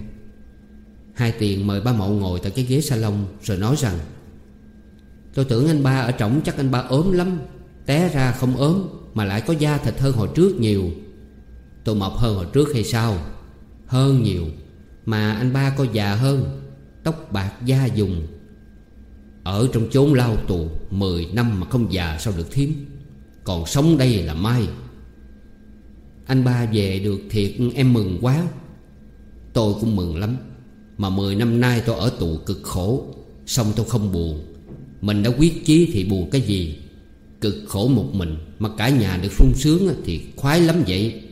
Speaker 1: Hai tiền mời ba mậu ngồi tại cái ghế salon Rồi nói rằng, Tôi tưởng anh ba ở trỏng chắc anh ba ốm lắm. Té ra không ốm Mà lại có da thịt hơn hồi trước nhiều. Tôi mập hơn hồi trước hay sao? Hơn nhiều. Mà anh ba có già hơn. Tóc bạc da dùng. Ở trong chốn lao tù, Mười năm mà không già sao được thiếm Còn sống đây là mai. Anh ba về được thiệt em mừng quá. Tôi cũng mừng lắm. Mà mười năm nay tôi ở tù cực khổ. Xong tôi không buồn. Mình đã quyết chí thì buồn cái gì? Cực khổ một mình Mà cả nhà được sung sướng thì khoái lắm vậy.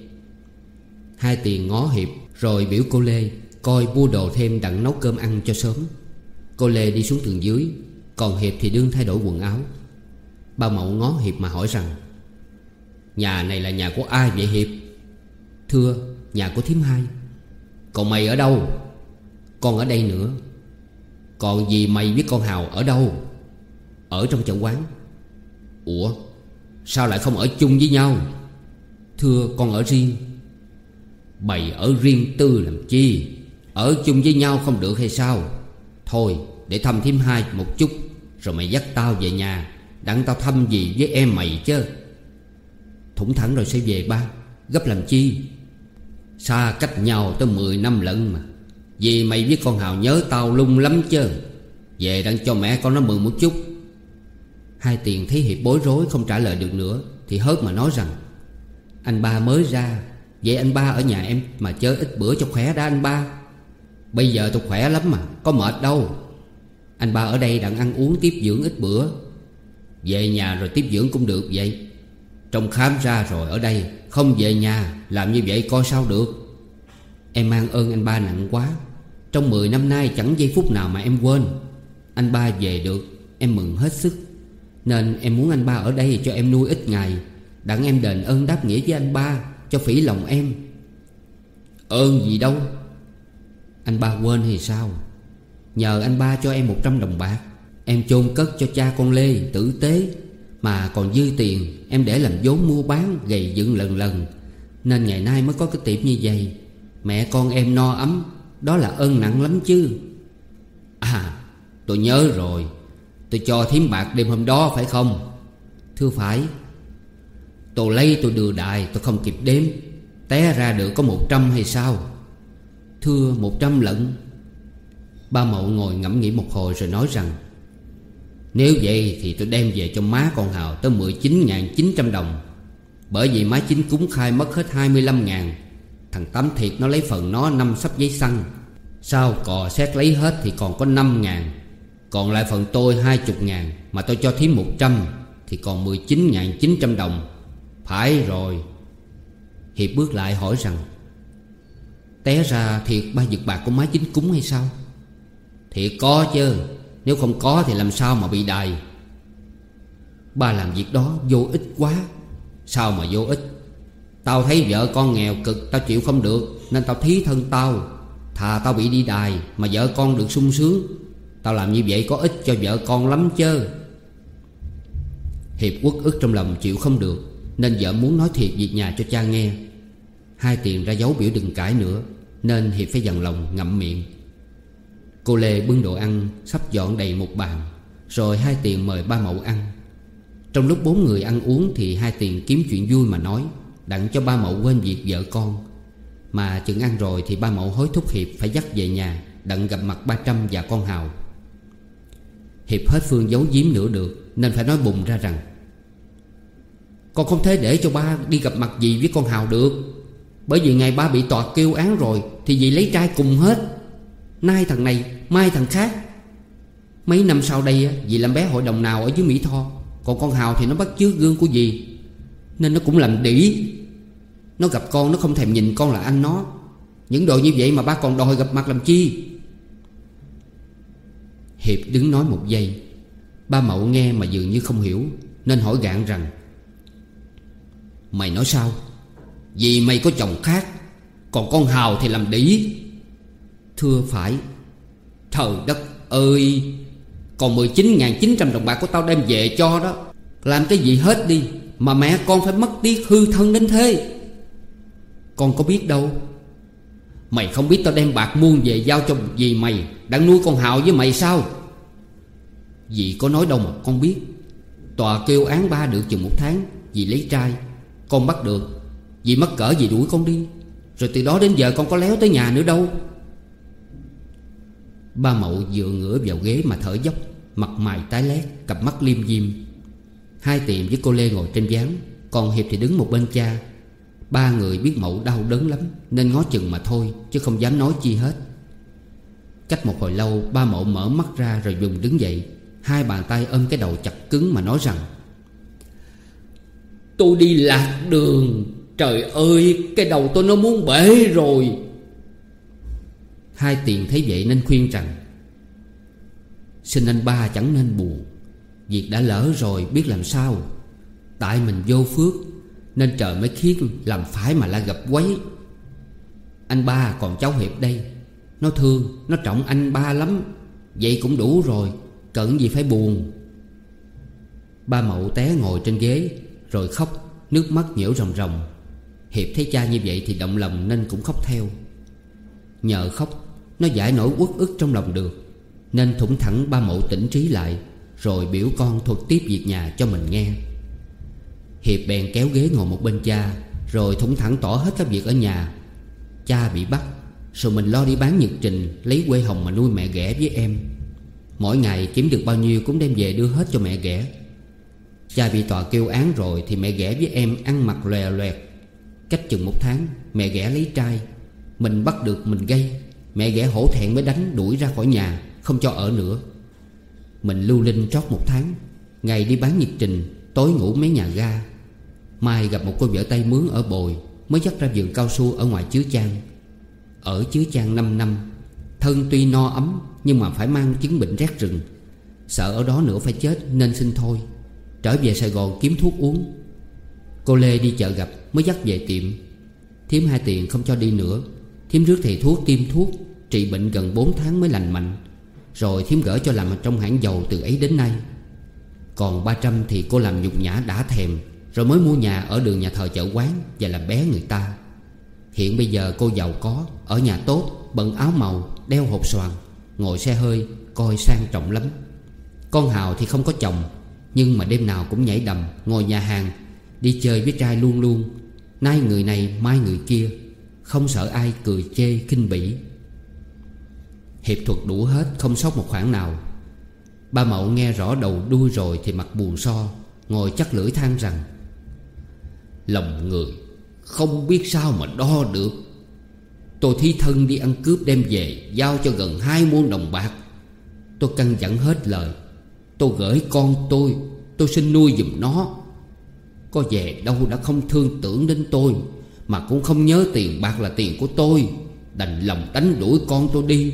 Speaker 1: Hai tiền ngó hiệp, Rồi biểu cô Lê Coi mua đồ thêm đặng nấu cơm ăn cho sớm. Cô Lê đi xuống tầng dưới, Còn Hiệp thì đương thay đổi quần áo. Ba mậu ngó Hiệp mà hỏi rằng, Nhà này là nhà của ai vậy Hiệp? Thưa, nhà của thím hai. Còn mày ở đâu? Con ở đây nữa. Còn gì mày với con Hào ở đâu? Ở trong chợ quán. Ủa, Sao lại không ở chung với nhau? Thưa, con ở riêng. Bày ở riêng tư làm chi? Ở chung với nhau không được hay sao? Thôi, để thăm thím hai một chút, Rồi mày dắt tao về nhà, Đặng tao thăm gì với em mày chứ? Thủng thẳng rồi sẽ về ba. Gấp làm chi? Xa cách nhau tới 10 năm lận mà. Vì mày với con Hào nhớ tao lung lắm chứ. Về đặng cho mẹ con nó mừng một chút. Hai tiền thấy Hiệp bối rối không trả lời được nữa, Thì hớt mà nói rằng, Anh ba mới ra, Vậy anh ba ở nhà em mà chơi ít bữa cho khỏe đã anh ba. Bây giờ tôi khỏe lắm mà, Có mệt đâu. Anh ba ở đây đặng ăn uống tiếp dưỡng ít bữa. Về nhà rồi tiếp dưỡng cũng được vậy. Trong khám ra rồi ở đây, Không về nhà, Làm như vậy coi sao được. Em mang ơn anh ba nặng quá. Trong 10 năm nay chẳng giây phút nào mà em quên. Anh ba về được, Em mừng hết sức. Nên em muốn anh ba ở đây cho em nuôi ít ngày. Đặng em đền ơn đáp nghĩa với anh ba, Cho phỉ lòng em. Ơn gì đâu. Anh ba quên thì sao? Nhờ anh ba cho em 100 đồng bạc. Em chôn cất cho cha con Lê, tử tế. Mà còn dư tiền, Em để làm vốn mua bán, gầy dựng lần lần. Nên ngày nay mới có cái tiệm như vậy. Mẹ con em no ấm, Đó là ơn nặng lắm chứ. À tôi nhớ rồi. Tôi cho thím bạc đêm hôm đó phải không? Thưa phải. Tôi lấy, tôi đưa đại tôi không kịp đếm. Té ra được có một trăm hay sao? Thưa, một trăm lận. Ba mậu ngồi ngẫm nghĩ một hồi rồi nói rằng, Nếu vậy thì tôi đem về cho má con Hào tới 19.900 đồng. Bởi vì má chính cúng khai mất hết 25 ngàn Thằng Tám thiệt nó lấy phần nó năm sắp giấy xăng. Sao cò xét lấy hết thì còn có 5 ngàn còn lại phần tôi 20 ngàn, Mà tôi cho thím 100 Thì còn 19.900 đồng. Phải rồi. Hiệp bước lại hỏi rằng, Té ra thiệt ba giật bạc của má chính cúng hay sao? Thiệt có chứ. Nếu không có thì làm sao mà bị đài? Ba làm việc đó vô ích quá. Sao mà vô ích? Tao thấy vợ con nghèo cực, Tao chịu không được, Nên tao thí thân tao. Thà tao bị đi đài Mà vợ con được sung sướng. Tao làm như vậy có ích cho vợ con lắm chứ Hiệp quất ức trong lòng chịu không được, Nên vợ muốn nói thiệt việc nhà cho cha nghe. Hai tiền ra dấu biểu đừng cãi nữa, Nên Hiệp phải dằn lòng ngậm miệng. Cô Lê bưng đồ ăn, Sắp dọn đầy một bàn, Rồi hai tiền mời ba mậu ăn. Trong lúc bốn người ăn uống Thì hai tiền kiếm chuyện vui mà nói, Đặng cho ba mậu quên việc vợ con. Mà chừng ăn rồi thì ba mậu hối thúc Hiệp Phải dắt về nhà, Đặng gặp mặt ba trăm và con Hào. Hiệp hết phương giấu giếm nữa được, Nên phải nói bùng ra rằng, Con không thể để cho ba đi gặp mặt gì với con Hào được. Bởi vì ngày ba bị tòa kêu án rồi, Thì dì lấy trai cùng hết. Nay thằng này, Mai thằng khác. Mấy năm sau đây dì làm bé hội đồng nào ở dưới Mỹ Tho, Còn con Hào thì nó bắt chước gương của dì, Nên nó cũng làm đỉ Nó gặp con, nó không thèm nhìn con là anh nó. Những đồ như vậy mà ba còn đòi gặp mặt làm chi? Hiệp đứng nói một giây. Ba mậu nghe mà dường như không hiểu Nên hỏi gạn rằng Mày nói sao? Vì mày có chồng khác Còn con Hào thì làm đĩ, Thưa phải. Trời đất ơi! Còn 19.900 đồng bạc của tao đem về cho đó. Làm cái gì hết đi Mà mẹ con phải mất tiếc hư thân đến thế. Con có biết đâu Mày không biết tao đem bạc muôn về giao cho dì mày Đang nuôi con Hào với mày sao? Dì có nói đâu mà con biết. Tòa kêu án ba được chừng một tháng Dì lấy trai, Con bắt được. Dì mất cỡ dì đuổi con đi, Rồi từ đó đến giờ con có léo tới nhà nữa đâu. Ba mậu dựa ngửa vào ghế mà thở dốc, Mặt mày tái lét, Cặp mắt liêm diêm. Hai tiệm với cô Lê ngồi trên gián, Còn Hiệp thì đứng một bên cha. Ba người biết mậu đau đớn lắm, Nên ngó chừng mà thôi, Chứ không dám nói chi hết. Cách một hồi lâu, Ba mậu mở mắt ra rồi dùng đứng dậy. Hai bàn tay ôm cái đầu chặt cứng mà nói rằng, Tôi đi lạc đường. Trời ơi, Cái đầu tôi nó muốn bể rồi. Hai tiền thấy vậy nên khuyên rằng, Xin anh ba chẳng nên buồn. Việc đã lỡ rồi, biết làm sao? Tại mình vô phước nên trời mới khiến làm phải mà la gặp quấy. Anh ba còn cháu Hiệp đây. Nó thương, Nó trọng anh ba lắm. Vậy cũng đủ rồi Cận gì phải buồn. Ba mậu té ngồi trên ghế, Rồi khóc, Nước mắt nhiễu ròng ròng. Hiệp thấy cha như vậy thì động lòng nên cũng khóc theo. Nhờ khóc, Nó giải nổi uất ức trong lòng được. Nên thủng thẳng ba mậu tỉnh trí lại, Rồi biểu con thuật tiếp việc nhà cho mình nghe. Hiệp bèn kéo ghế ngồi một bên cha, Rồi thủng thẳng tỏ hết các việc ở nhà. Cha bị bắt, Rồi mình lo đi bán nhật trình, Lấy quê hồng mà nuôi mẹ ghẻ với em. Mỗi ngày kiếm được bao nhiêu cũng đem về đưa hết cho mẹ ghẻ. Cha bị tòa kêu án rồi Thì mẹ ghẻ với em ăn mặc lòe loẹt. Cách chừng một tháng, Mẹ ghẻ lấy trai. Mình bắt được, mình gây. Mẹ ghẻ hổ thẹn mới đánh đuổi ra khỏi nhà, Không cho ở nữa. Mình lưu linh trót một tháng. Ngày đi bán nhiệt trình, Tối ngủ mấy nhà ga. Mai gặp một cô vợ tay mướn ở bồi, Mới dắt ra vườn cao su ở ngoài chứa trang. Ở chứa trang 5 năm, Thân tuy no ấm, Nhưng mà phải mang chứng bệnh rét rừng. Sợ ở đó nữa phải chết nên xin thôi. Trở về Sài Gòn kiếm thuốc uống. Cô Lê đi chợ gặp, Mới dắt về tiệm. Thiếm hai tiền không cho đi nữa. Thiếm rước thầy thuốc tiêm thuốc, Trị bệnh gần 4 tháng mới lành mạnh. Rồi thiếm gỡ cho làm trong hãng dầu từ ấy đến nay. Còn 300 thì cô làm nhục nhã đã thèm. Rồi mới mua nhà ở đường nhà thờ chợ quán Và làm bé người ta. Hiện bây giờ cô giàu có, Ở nhà tốt, Bận áo màu, Đeo hộp xoàn, Ngồi xe hơi, Coi sang trọng lắm. Con Hào thì không có chồng, Nhưng mà đêm nào cũng nhảy đầm, Ngồi nhà hàng, Đi chơi với trai luôn luôn. Nay người này, mai người kia, Không sợ ai cười chê khinh bỉ. Hiệp thuật đủ hết, Không sót một khoản nào. Ba Mậu nghe rõ đầu đuôi rồi Thì mặt buồn so, Ngồi chắc lưỡi than rằng Lòng người, Không biết sao mà đo được. Tôi thi thân đi ăn cướp đem về, Giao cho gần hai muôn đồng bạc. Tôi căng dặn hết lời. Tôi gửi con tôi Tôi xin nuôi giùm nó. Có về đâu đã không thương tưởng đến tôi, Mà cũng không nhớ tiền bạc là tiền của tôi. Đành lòng đánh đuổi con tôi đi.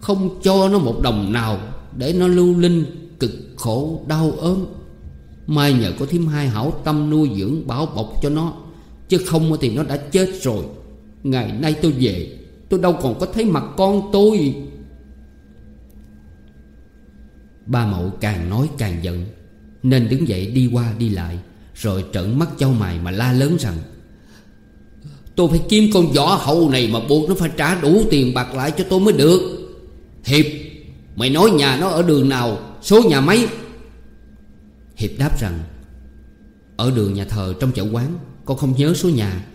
Speaker 1: Không cho nó một đồng nào Để nó lưu linh cực khổ, đau ốm. Mai nhờ có thím hai hảo tâm nuôi dưỡng bảo bọc cho nó, Chứ không thì nó đã chết rồi. Ngày nay tôi về, Tôi đâu còn có thấy mặt con tôi. Ba mậu càng nói càng giận, Nên đứng dậy đi qua đi lại, Rồi trợn mắt châu mày mà la lớn rằng, Tôi phải kiếm con võ hậu này mà buộc nó phải trả đủ tiền bạc lại cho tôi mới được. Hiệp, Mày nói nhà nó ở đường nào, Số nhà mấy? Hiệp đáp rằng Ở đường nhà thờ trong chợ quán Con không nhớ số nhà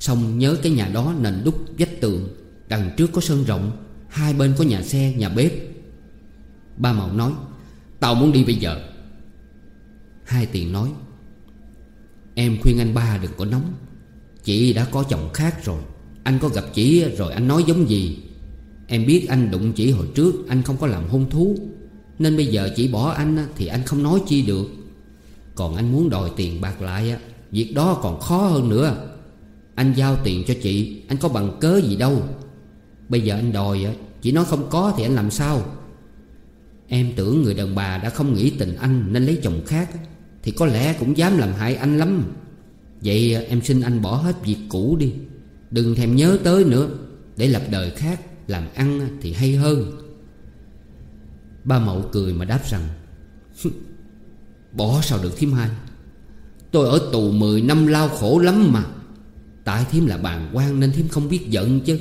Speaker 1: Xong nhớ cái nhà đó nền đúc vách tường Đằng trước có sân rộng Hai bên có nhà xe, nhà bếp. Ba Mậu nói Tao muốn đi bây giờ. Hai tiền nói Em khuyên anh ba đừng có nóng Chị đã có chồng khác rồi Anh có gặp chị rồi anh nói giống gì. Em biết anh đụng chị hồi trước Anh không có làm hôn thú Nên bây giờ chị bỏ anh Thì anh không nói chi được. Còn anh muốn đòi tiền bạc lại Việc đó còn khó hơn nữa. Anh giao tiền cho chị, Anh có bằng cớ gì đâu. Bây giờ anh đòi Chị nói không có thì anh làm sao? Em tưởng người đàn bà đã không nghĩ tình anh Nên lấy chồng khác, Thì có lẽ cũng dám làm hại anh lắm. Vậy em xin anh bỏ hết việc cũ đi. Đừng thèm nhớ tới nữa. Để lập đời khác, Làm ăn thì hay hơn. Ba Mậu cười mà đáp rằng Bỏ sao được thím hai? Tôi ở tù 10 năm lao khổ lắm mà. Tại thím là bàn quan nên thím không biết giận chứ.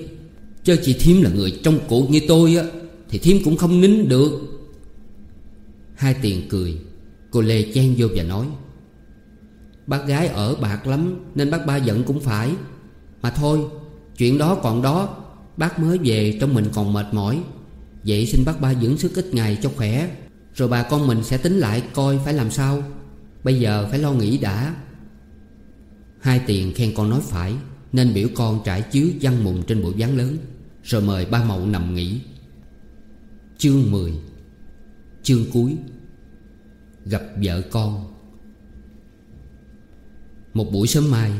Speaker 1: Chứ chị thím là người trong cuộc như tôi á, Thì thím cũng không nín được. Hai tiền cười, Cô Lê chen vô và nói, Bác gái ở bạc lắm Nên bác ba giận cũng phải. Mà thôi, Chuyện đó còn đó, Bác mới về trong mình còn mệt mỏi. Vậy xin bác ba dưỡng sức ít ngày cho khỏe. Rồi bà con mình sẽ tính lại coi phải làm sao. Bây giờ phải lo nghĩ đã. Hai tiền khen con nói phải, Nên biểu con trải chiếu văn mùng trên bộ ván lớn, Rồi mời ba mậu nằm nghỉ. Chương 10 Chương cuối. Gặp vợ con. Một buổi sớm mai,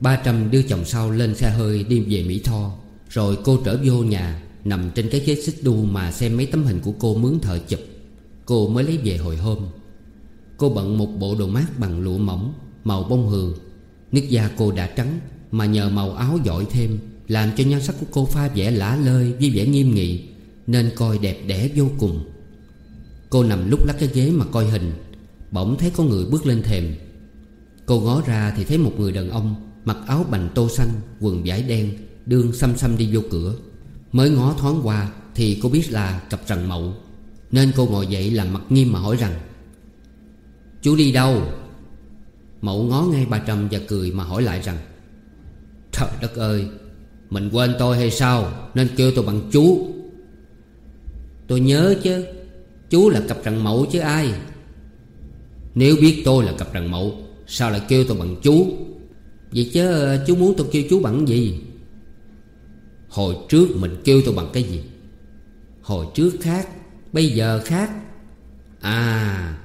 Speaker 1: Ba Trăm đưa chồng sau lên xe hơi đi về Mỹ Tho, Rồi cô trở vô nhà, Nằm trên cái ghế xích đu mà xem mấy tấm hình của cô mướn thợ chụp. Cô mới lấy về hồi hôm. Cô bận một bộ đồ mát bằng lụa mỏng, Màu bông hường. Nước da cô đã trắng, Mà nhờ màu áo dọi thêm, Làm cho nhan sắc của cô pha vẻ lả lơi Với vẻ nghiêm nghị, Nên coi đẹp đẽ vô cùng. Cô nằm lúc lắc cái ghế mà coi hình, Bỗng thấy có người bước lên thềm. Cô ngó ra thì thấy một người đàn ông Mặc áo bành tô xanh, Quần vải đen, Đương xăm xăm đi vô cửa. Mới ngó thoáng qua Thì cô biết là cặp rằn mậu. Nên cô ngồi dậy làm mặt nghiêm mà hỏi rằng, Chú đi đâu? Mậu ngó ngay bà trầm và cười mà hỏi lại rằng, Trời đất ơi, Mình quên tôi hay sao? Nên kêu tôi bằng chú. Tôi nhớ chứ, Chú là cặp rằng mậu chứ ai? Nếu biết tôi là cặp rằng mậu Sao lại kêu tôi bằng chú? Vậy chứ, chú muốn tôi kêu chú bằng gì? Hồi trước mình kêu tôi bằng cái gì? Hồi trước khác Bây giờ khác. À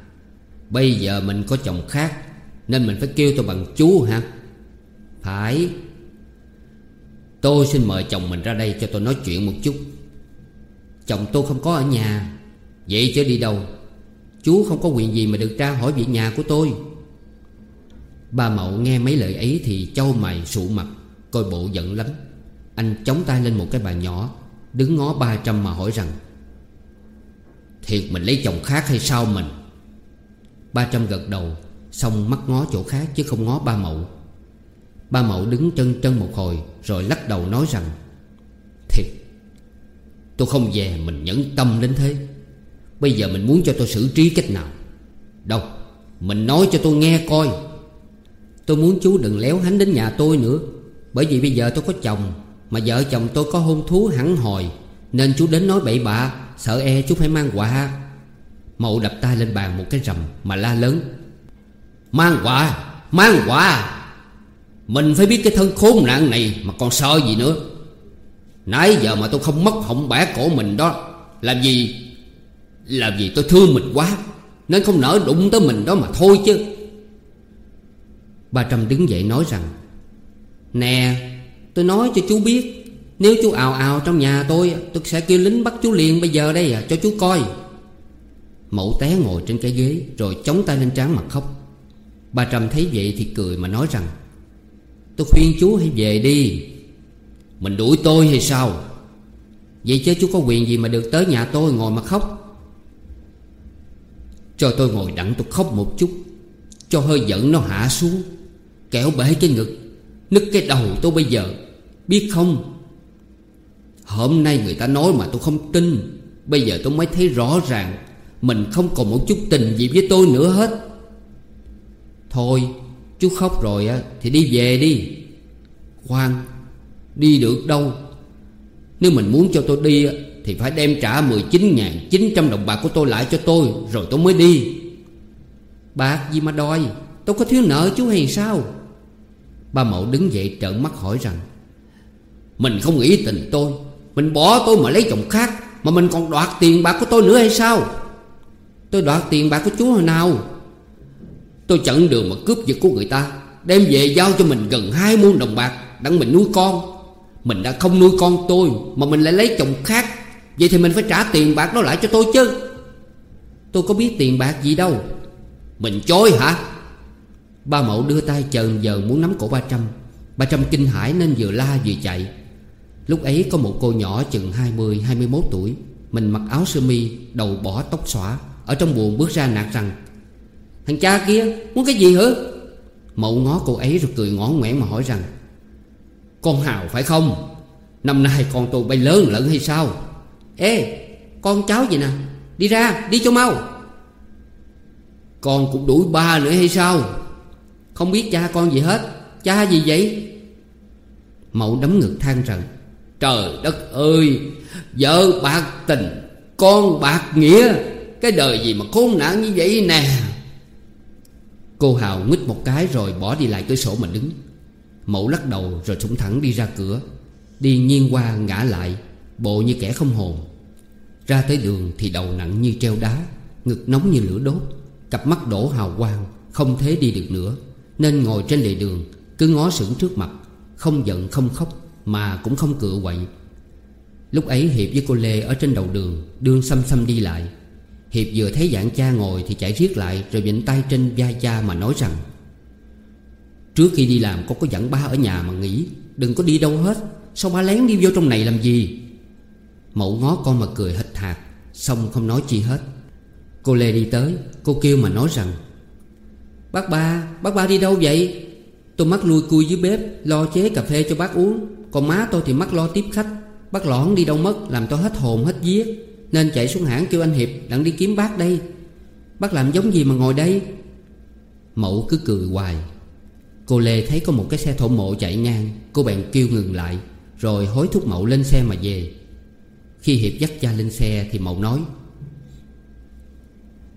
Speaker 1: Bây giờ mình có chồng khác, Nên mình phải kêu tôi bằng chú hả? Phải. Tôi xin mời chồng mình ra đây cho tôi nói chuyện một chút. Chồng tôi không có ở nhà. Vậy chứ đi đâu? Chú không có quyền gì mà được ra hỏi việc nhà của tôi. Ba Mậu nghe mấy lời ấy thì châu mày sụ mặt, Coi bộ giận lắm. Anh chống tay lên một cái bà nhỏ, Đứng ngó ba trăm mà hỏi rằng Thiệt mình lấy chồng khác hay sao mình? Ba trăm gật đầu, Xong mắt ngó chỗ khác chứ không ngó ba Mậu. Ba Mậu đứng chân chân một hồi, Rồi lắc đầu nói rằng, Thiệt, Tôi không về mình nhẫn tâm đến thế. Bây giờ mình muốn cho tôi xử trí cách nào? Đâu, Mình nói cho tôi nghe coi. Tôi muốn chú đừng léo hánh đến nhà tôi nữa, Bởi vì bây giờ tôi có chồng, Mà vợ chồng tôi có hôn thú hẳn hồi nên chú đến nói bậy bạ, Sợ e chú phải mang quà. Mậu đập tay lên bàn một cái rầm Mà la lớn. Mang quà Mang quà. Mình phải biết cái thân khốn nạn này Mà còn sợ gì nữa. Nãy giờ mà tôi không mất họng bẻ cổ mình đó, Làm gì? Làm gì tôi thương mình quá, Nên không nỡ đụng tới mình đó mà thôi chứ. Ba Trâm đứng dậy nói rằng, Nè, Tôi nói cho chú biết nếu chú ào ào trong nhà tôi Tôi sẽ kêu lính bắt chú liền bây giờ đây à Cho chú coi. Mẫu té ngồi trên cái ghế, Rồi chống tay lên trán mặt khóc. Bà trầm thấy vậy thì cười mà nói rằng, Tôi khuyên chú hãy về đi. Mình đuổi tôi hay sao? Vậy chứ chú có quyền gì mà được tới nhà tôi ngồi mà khóc? Cho tôi ngồi đặng tôi khóc một chút, Cho hơi giận nó hạ xuống kéo bể cái ngực, Nứt cái đầu tôi bây giờ. Biết không? Hôm nay người ta nói mà tôi không tin. Bây giờ tôi mới thấy rõ ràng, Mình không còn một chút tình gì với tôi nữa hết. Thôi, Chú khóc rồi á, Thì đi về đi. Khoan, Đi được đâu? Nếu mình muốn cho tôi đi á, Thì phải đem trả 19.900 đồng bạc của tôi lại cho tôi, Rồi tôi mới đi. Bạc gì mà đòi Tôi có thiếu nợ chú hay sao? Ba Mậu đứng dậy trợn mắt hỏi rằng, Mình không nghĩ tình tôi. Mình bỏ tôi mà lấy chồng khác, Mà mình còn đoạt tiền bạc của tôi nữa hay sao? Tôi đoạt tiền bạc của chú hồi nào? Tôi chặn đường mà cướp giật của người ta, Đem về giao cho mình gần hai muôn đồng bạc, Đặng mình nuôi con. Mình đã không nuôi con tôi, Mà mình lại lấy chồng khác. Vậy thì mình phải trả tiền bạc đó lại cho tôi chứ. Tôi có biết tiền bạc gì đâu. Mình chối hả? Ba mậu đưa tay chờn giờ muốn nắm cổ ba trăm. Ba trăm kinh hãi nên vừa la vừa chạy. Lúc ấy có một cô nhỏ chừng 20-21 tuổi. Mình mặc áo sơ mi, Đầu bỏ tóc xõa. Ở trong buồng bước ra nạt rằng, Thằng cha kia, muốn cái gì hả? Mậu ngó cô ấy rồi cười ngõ ngoẻn mà hỏi rằng, Con Hào phải không? Năm nay con tôi bay lớn lận hay sao? Ê, con cháu gì nè, Đi ra, đi cho mau. Con cũng đuổi ba nữa hay sao? Không biết cha con gì hết, Cha gì vậy? Mậu đấm ngực than rằng Trời đất ơi, Vợ bạc tình, Con bạc nghĩa, Cái đời gì mà khốn nạn như vậy nè. Cô Hào nguyết một cái rồi bỏ đi lại cửa sổ mà đứng. Mẫu lắc đầu rồi súng thẳng đi ra cửa. Đi nhiên qua ngã lại, Bộ như kẻ không hồn. Ra tới đường thì đầu nặng như treo đá, Ngực nóng như lửa đốt. Cặp mắt đổ hào quang, Không thế đi được nữa. Nên ngồi trên lề đường, Cứ ngó sững trước mặt, Không giận không khóc. Mà cũng không cựa quậy. Lúc ấy Hiệp với cô Lê ở trên đầu đường, Đương xăm xăm đi lại. Hiệp vừa thấy dạng cha ngồi thì chạy riết lại, Rồi vịnh tay trên vai cha mà nói rằng, Trước khi đi làm con có dẫn ba ở nhà mà nghỉ, Đừng có đi đâu hết. Sao ba lén đi vô trong này làm gì? Mẫu ngó con mà cười hịch hạt Xong không nói chi hết. Cô Lê đi tới, Cô kêu mà nói rằng, Bác ba Bác ba đi đâu vậy? Tôi mắc lui cui dưới bếp, Lo chế cà phê cho bác uống. Còn má tôi thì mắc lo tiếp khách. Bác lõn đi đâu mất, Làm tôi hết hồn, hết vía. Nên chạy xuống hãng kêu anh Hiệp, Đặng đi kiếm bác đây. Bác làm giống gì mà ngồi đây? Mậu cứ cười hoài. Cô Lê thấy có một cái xe thổ mộ chạy ngang. Cô bèn kêu ngừng lại, Rồi hối thúc Mậu lên xe mà về. Khi Hiệp dắt cha lên xe thì Mậu nói,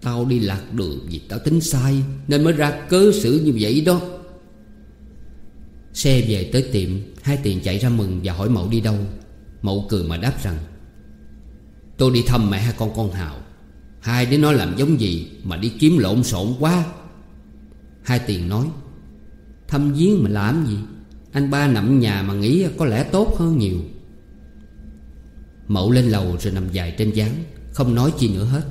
Speaker 1: Tao đi lạc đường vì tao tính sai, Nên mới ra cớ xử như vậy đó. Xe về tới tiệm, Hai tiền chạy ra mừng và hỏi Mậu đi đâu. Mậu cười mà đáp rằng, Tôi đi thăm mẹ hai con con Hào. Hai đứa nó làm giống gì Mà đi kiếm lộn xộn quá. Hai tiền nói, Thăm viếng mà làm gì? Anh ba nằm nhà mà nghĩ có lẽ tốt hơn nhiều. Mậu lên lầu rồi nằm dài trên gián, Không nói chi nữa hết.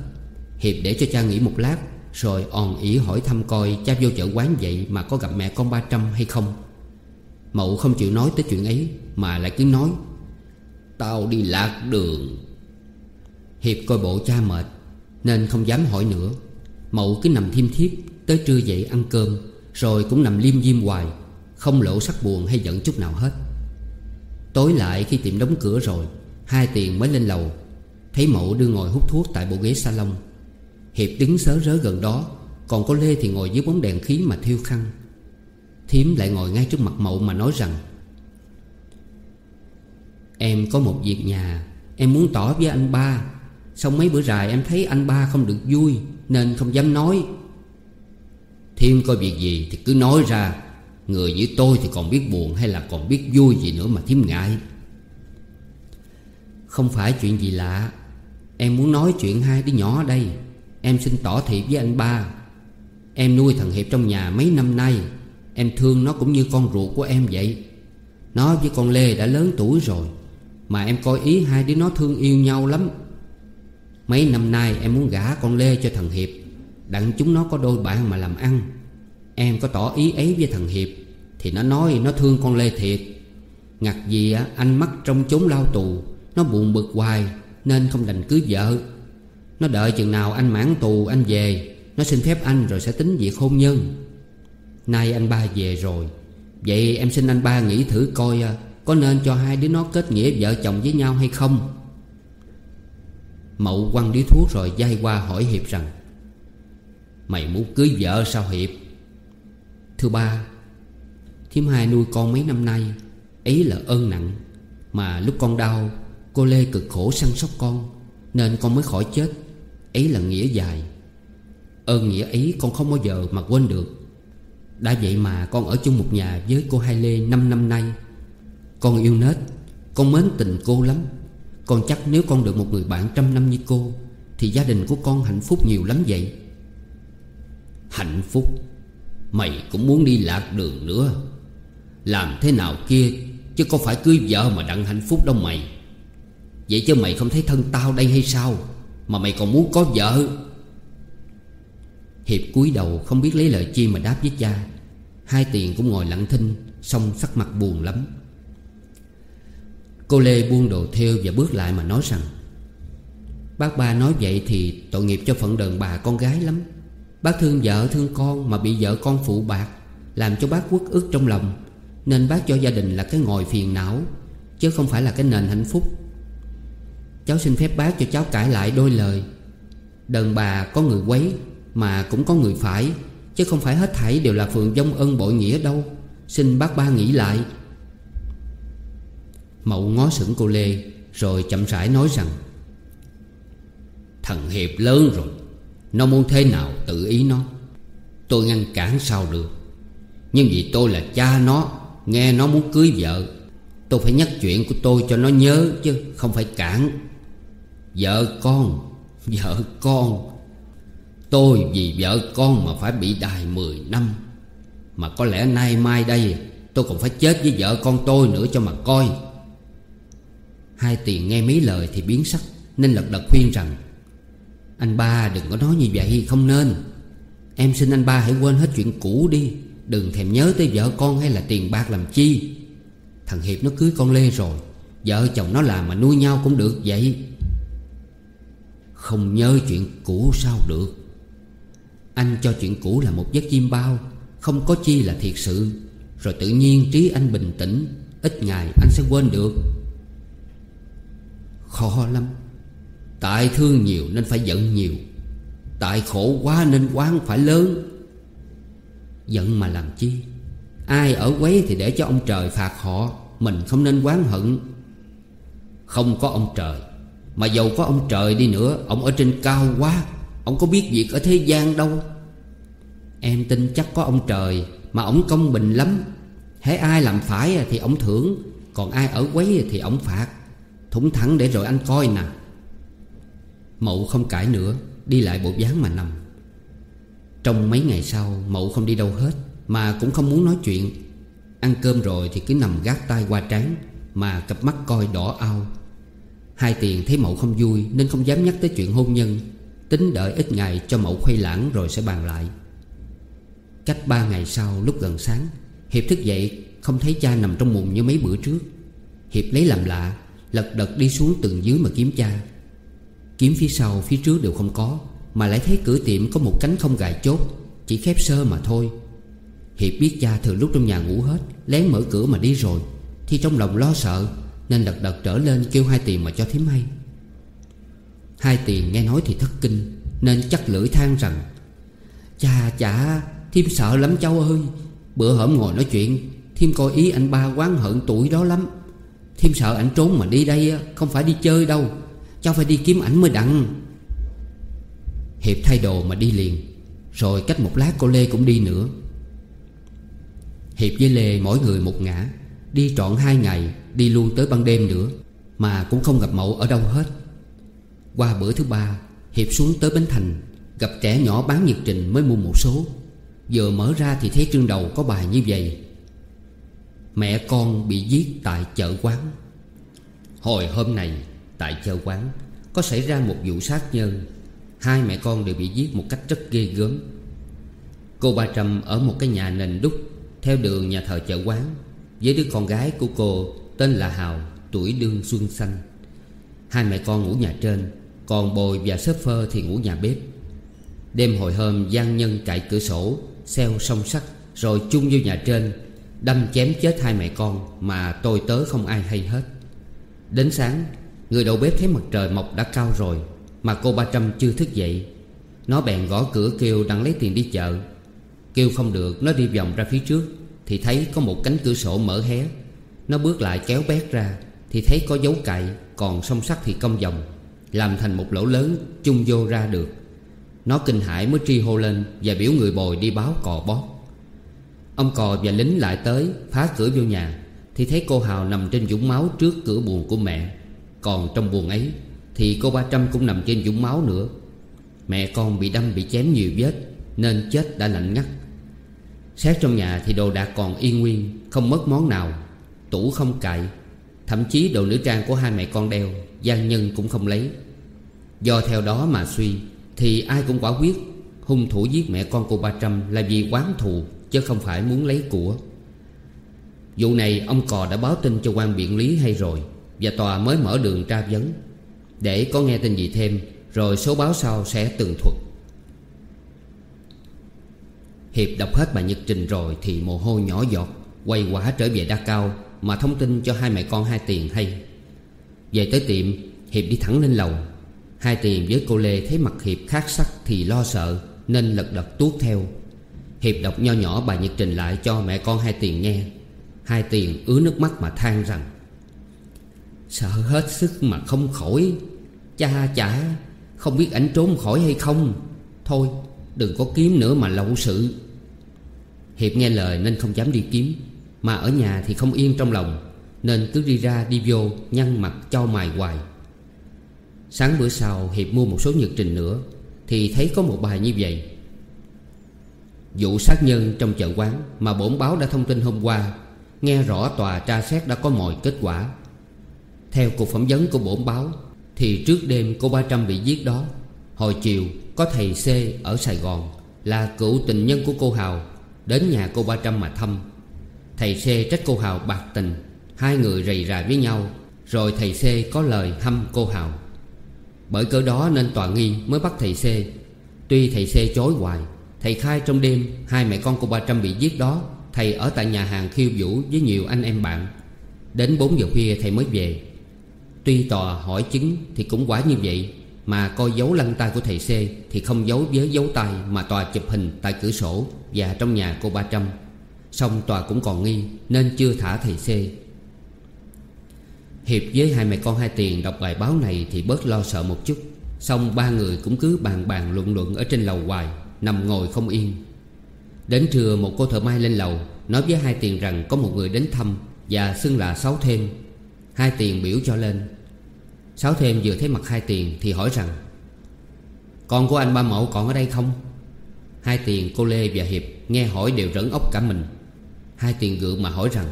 Speaker 1: Hiệp để cho cha nghỉ một lát, Rồi òn ỉ hỏi thăm coi cha vô chợ quán vậy Mà có gặp mẹ con ba trăm hay không. Mậu không chịu nói tới chuyện ấy, Mà lại cứ nói, Tao đi lạc đường. Hiệp coi bộ cha mệt, Nên không dám hỏi nữa. Mậu cứ nằm thiêm thiếp Tới trưa dậy ăn cơm, Rồi cũng nằm liêm diêm hoài, Không lộ sắc buồn hay giận chút nào hết. Tối lại khi tiệm đóng cửa rồi, Hai tiền mới lên lầu. Thấy mậu đưa ngồi hút thuốc tại bộ ghế salon, Hiệp đứng sớ rớ gần đó, Còn có Lê thì ngồi dưới bóng đèn khí mà thiêu khăn Thiếm lại ngồi ngay trước mặt mậu mà nói rằng, Em có một việc nhà, Em muốn tỏ với anh ba. Xong mấy bữa dài em thấy anh ba không được vui, Nên không dám nói. Thiêm có việc gì thì cứ nói ra. Người như tôi thì còn biết buồn hay là còn biết vui gì nữa mà Thiếm ngại. Không phải chuyện gì lạ. Em muốn nói chuyện hai đứa nhỏ ở đây. Em xin tỏ thiệp với anh ba. Em nuôi thằng Hiệp trong nhà mấy năm nay. Em thương nó cũng như con ruột của em vậy. Nó với con Lê đã lớn tuổi rồi, Mà em coi ý hai đứa nó thương yêu nhau lắm. Mấy năm nay em muốn gả con Lê cho thằng Hiệp, Đặng chúng nó có đôi bạn mà làm ăn. Em có tỏ ý ấy với thằng Hiệp, Thì nó nói nó thương con Lê thiệt. Ngặt gì á, anh mắc trong chốn lao tù, Nó buồn bực hoài, Nên không đành cưới vợ. Nó đợi chừng nào anh mãn tù, anh về, Nó xin phép anh rồi sẽ tính việc hôn nhân. Nay anh ba về rồi. Vậy em xin anh ba nghĩ thử coi à, Có nên cho hai đứa nó kết nghĩa vợ chồng với nhau hay không? Mậu quăng điếu thuốc rồi dai qua hỏi Hiệp rằng, Mày muốn cưới vợ sao Hiệp? Thưa ba Thiếm hai nuôi con mấy năm nay, Ấy là ơn nặng, Mà lúc con đau, Cô Lê cực khổ săn sóc con, Nên con mới khỏi chết, Ấy là nghĩa dài. Ơn nghĩa ấy con không bao giờ mà quên được. Đã vậy mà con ở chung một nhà với cô Hai Lê 5 năm nay. Con yêu nết, Con mến tình cô lắm. Con chắc nếu con được một người bạn trăm năm như cô, Thì gia đình của con hạnh phúc nhiều lắm vậy. Hạnh phúc? Mày cũng muốn đi lạc đường nữa. Làm thế nào kia, Chứ có phải cưới vợ mà đặng hạnh phúc đâu mày. Vậy chứ mày không thấy thân tao đây hay sao? Mà mày còn muốn có vợ. Hiệp cúi đầu không biết lấy lời chi mà đáp với cha. Hai tiền cũng ngồi lặng thinh Xong sắc mặt buồn lắm. Cô Lê buông đồ theo và bước lại mà nói rằng, Bác ba nói vậy thì tội nghiệp cho phận đờn bà con gái lắm. Bác thương vợ thương con mà bị vợ con phụ bạc, Làm cho bác quất ức trong lòng. Nên bác cho gia đình là cái ngồi phiền não, Chứ không phải là cái nền hạnh phúc. Cháu xin phép bác cho cháu cãi lại đôi lời. Đờn bà có người quấy mà cũng có người phải, Chứ không phải hết thảy đều là phượng dông ân bội nghĩa đâu. Xin bác ba nghĩ lại. Mậu ngó sững cô Lê, Rồi chậm rãi nói rằng, Thằng Hiệp lớn rồi, Nó muốn thế nào tự ý nó. Tôi ngăn cản sao được. Nhưng vì tôi là cha nó, Nghe nó muốn cưới vợ, Tôi phải nhắc chuyện của tôi cho nó nhớ chứ Không phải cản. Vợ con Vợ con. Tôi vì vợ con mà phải bị đài 10 năm. Mà có lẽ nay mai đây, Tôi còn phải chết với vợ con tôi nữa cho mà coi. Hai tiền nghe mấy lời thì biến sắc, Nên lật đật khuyên rằng, Anh ba đừng có nói như vậy, không nên. Em xin anh ba hãy quên hết chuyện cũ đi, Đừng thèm nhớ tới vợ con hay là tiền bạc làm chi. Thằng Hiệp nó cưới con Lê rồi, Vợ chồng nó làm mà nuôi nhau cũng được vậy. Không nhớ chuyện cũ sao được. Anh cho chuyện cũ là một giấc chim bao, Không có chi là thiệt sự. Rồi tự nhiên trí anh bình tĩnh, Ít ngày anh sẽ quên được. Khó lắm. Tại thương nhiều nên phải giận nhiều. Tại khổ quá nên quán phải lớn. Giận mà làm chi? Ai ở quấy thì để cho ông trời phạt họ, Mình không nên quán hận. Không có ông trời, Mà dầu có ông trời đi nữa, Ông ở trên cao quá. Ông có biết việc ở thế gian đâu? Em tin chắc có ông trời, Mà ông công bình lắm. Hễ ai làm phải thì ông thưởng, Còn ai ở quấy thì ông phạt. Thủng thẳng để rồi anh coi nè. Mậu không cãi nữa, Đi lại bộ dáng mà nằm. Trong mấy ngày sau, Mậu không đi đâu hết, Mà cũng không muốn nói chuyện. Ăn cơm rồi thì cứ nằm gác tay qua trán, Mà cặp mắt coi đỏ ao. Hai tiền thấy Mậu không vui Nên không dám nhắc tới chuyện hôn nhân. Tính đợi ít ngày cho Mậu khuây lãng rồi sẽ bàn lại. Cách ba ngày sau lúc gần sáng, Hiệp thức dậy, không thấy cha nằm trong mùng như mấy bữa trước. Hiệp lấy làm lạ, Lật đật đi xuống từng dưới mà kiếm cha. Kiếm phía sau, phía trước đều không có, Mà lại thấy cửa tiệm có một cánh không gài chốt, Chỉ khép sơ mà thôi. Hiệp biết cha thường lúc trong nhà ngủ hết, Lén mở cửa mà đi rồi, Thì trong lòng lo sợ, Nên lật đật trở lên kêu hai tiền mà cho thím hay. Hai tiền nghe nói thì thất kinh, Nên chắc lưỡi than rằng Cha chả, Thiêm sợ lắm cháu ơi. Bữa hổm ngồi nói chuyện, Thiêm coi ý anh ba quán hận tuổi đó lắm. Thiêm sợ ảnh trốn mà đi đây Không phải đi chơi đâu. Cháu phải đi kiếm ảnh mới đặng. Hiệp thay đồ mà đi liền, Rồi cách một lát cô Lê cũng đi nữa. Hiệp với Lê mỗi người một ngã, Đi trọn hai ngày, Đi luôn tới ban đêm nữa, Mà cũng không gặp mẫu ở đâu hết. Qua bữa thứ ba, Hiệp xuống tới Bến Thành, Gặp trẻ nhỏ bán nhiệt trình mới mua một số. Vừa mở ra thì thấy trương đầu có bài như vậy. Mẹ con bị giết tại chợ quán. Hồi hôm này Tại chợ quán, Có xảy ra một vụ sát nhân. Hai mẹ con đều bị giết một cách rất ghê gớm. Cô Ba Trâm ở một cái nhà nền đúc, Theo đường nhà thờ chợ quán, Với đứa con gái của cô Tên là Hào, Tuổi đương xuân xanh. Hai mẹ con ngủ nhà trên còn bồi và sếp phơ thì ngủ nhà bếp. Đêm hồi hôm gian nhân cậy cửa sổ, Xeo song sắt, Rồi chung vô nhà trên, Đâm chém chết hai mẹ con Mà tôi tớ không ai hay hết. Đến sáng, Người đầu bếp thấy mặt trời mọc đã cao rồi, Mà cô ba trăm chưa thức dậy. Nó bèn gõ cửa kêu đang lấy tiền đi chợ. Kêu không được, Nó đi vòng ra phía trước, Thì thấy có một cánh cửa sổ mở hé. Nó bước lại kéo bét ra, Thì thấy có dấu cậy Còn song sắt thì cong vòng. Làm thành một lỗ lớn chung vô ra được. Nó kinh hãi mới tri hô lên Và biểu người bồi đi báo cò bót. Ông cò và lính lại tới, Phá cửa vô nhà, Thì thấy cô Hào nằm trên dũng máu trước cửa buồn của mẹ. Còn trong buồn ấy, Thì cô Ba Trăm cũng nằm trên dũng máu nữa. Mẹ con bị đâm, bị chém nhiều vết, Nên chết đã lạnh ngắt. Xét trong nhà thì đồ đạc còn yên nguyên, Không mất món nào, Tủ không cậy Thậm chí đồ nữ trang của hai mẹ con đeo gian nhân cũng không lấy. Do theo đó mà suy, Thì ai cũng quả quyết, Hung thủ giết mẹ con cô Ba Trăm Là vì quán thù, Chứ không phải muốn lấy của. Vụ này ông Cò đã báo tin cho quan biện lý hay rồi, Và tòa mới mở đường tra vấn, Để có nghe tin gì thêm, Rồi số báo sau sẽ tường thuật. Hiệp đọc hết bài nhật trình rồi Thì mồ hôi nhỏ giọt, Quay quả trở về Đa Cao Mà thông tin cho hai mẹ con hai tiền hay. Về tới tiệm, Hiệp đi thẳng lên lầu. Hai tiền với cô Lê thấy mặt Hiệp khác sắc Thì lo sợ, Nên lật đật tuốt theo. Hiệp đọc nho nhỏ bài nhật trình lại cho mẹ con hai tiền nghe. Hai tiền ứa nước mắt mà than rằng, Sợ hết sức mà không khỏi. Cha, chả Không biết ảnh trốn khỏi hay không. Thôi, đừng có kiếm nữa mà lậu sự. Hiệp nghe lời nên không dám đi kiếm, Mà ở nhà thì không yên trong lòng. Nên cứ đi ra đi vô, Nhăn mặt, cho mài hoài. Sáng bữa sau, Hiệp mua một số nhật trình nữa, Thì thấy có một bài như vậy. Vụ sát nhân trong chợ quán Mà bổn báo đã thông tin hôm qua, Nghe rõ tòa tra xét đã có mọi kết quả. Theo cuộc phỏng vấn của bổn báo, Thì trước đêm cô Ba Trăm bị giết đó, Hồi chiều có thầy C ở Sài Gòn Là cựu tình nhân của cô Hào Đến nhà cô Ba Trăm mà thăm. Thầy C trách cô Hào bạc tình Hai người rầy rà với nhau, Rồi thầy C có lời hăm cô Hào. Bởi cớ đó nên tòa nghi mới bắt thầy C. Tuy thầy C chối hoài, Thầy khai trong đêm Hai mẹ con cô Ba Trăm bị giết đó, Thầy ở tại nhà hàng khiêu vũ với nhiều anh em bạn. Đến 4 giờ khuya thầy mới về. Tuy tòa hỏi chứng thì cũng quả như vậy, Mà coi dấu lăn tay của thầy C Thì không giấu với dấu tay Mà tòa chụp hình tại cửa sổ Và trong nhà cô Ba Trăm Xong tòa cũng còn nghi Nên chưa thả thầy C. Hiệp với hai mẹ con hai tiền đọc bài báo này Thì bớt lo sợ một chút. Xong ba người cũng cứ bàn bàn luận luận ở trên lầu hoài, Nằm ngồi không yên. Đến trưa một cô thợ mai lên lầu, Nói với hai tiền rằng có một người đến thăm Và xưng là Sáu Thêm. Hai tiền biểu cho lên. Sáu Thêm vừa thấy mặt hai tiền Thì hỏi rằng, Con của anh ba mậu còn ở đây không? Hai tiền, cô Lê và Hiệp Nghe hỏi đều rẫn ốc cả mình. Hai tiền gượng mà hỏi rằng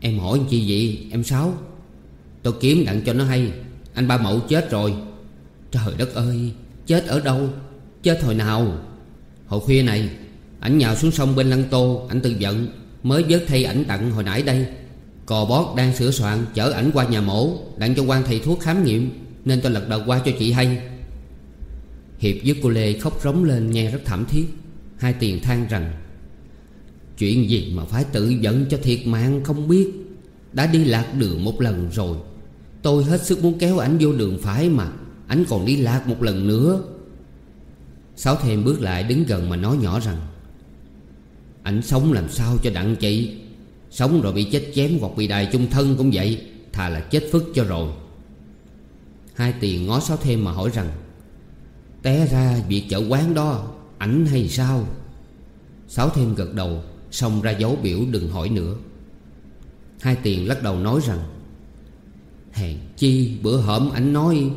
Speaker 1: Em hỏi chi vậy? Em Sáu. Tôi kiếm đặng cho nó hay. Anh ba mậu chết rồi. Trời đất ơi, Chết ở đâu? Chết hồi nào? Hồi khuya này, Ảnh nhào xuống sông bên lăng tô, Ảnh tự giận, Mới vớt thay ảnh tặng hồi nãy đây. Cò bót đang sửa soạn, Chở ảnh qua nhà mổ, Đặng cho quan thầy thuốc khám nghiệm, Nên tôi lật đầu qua cho chị hay. Hiệp với cô Lê khóc rống lên, nghe rất thảm thiết. Hai tiền than rằng Chuyện gì mà phải tự giận cho thiệt mạng không biết. Đã đi lạc đường một lần rồi, Tôi hết sức muốn kéo ảnh vô đường phải mà, Ảnh còn đi lạc một lần nữa. Sáu thêm bước lại đứng gần mà nói nhỏ rằng, Ảnh sống làm sao cho đặng chị? Sống rồi bị chết chém hoặc bị đài chung thân cũng vậy, Thà là chết phức cho rồi. Hai tiền ngó sáu thêm mà hỏi rằng, Té ra việc chợ quán đó Ảnh hay sao? Sáu thêm gật đầu Xong ra dấu biểu đừng hỏi nữa. Hai tiền lắc đầu nói rằng, Hèn chi bữa hổm ảnh nói,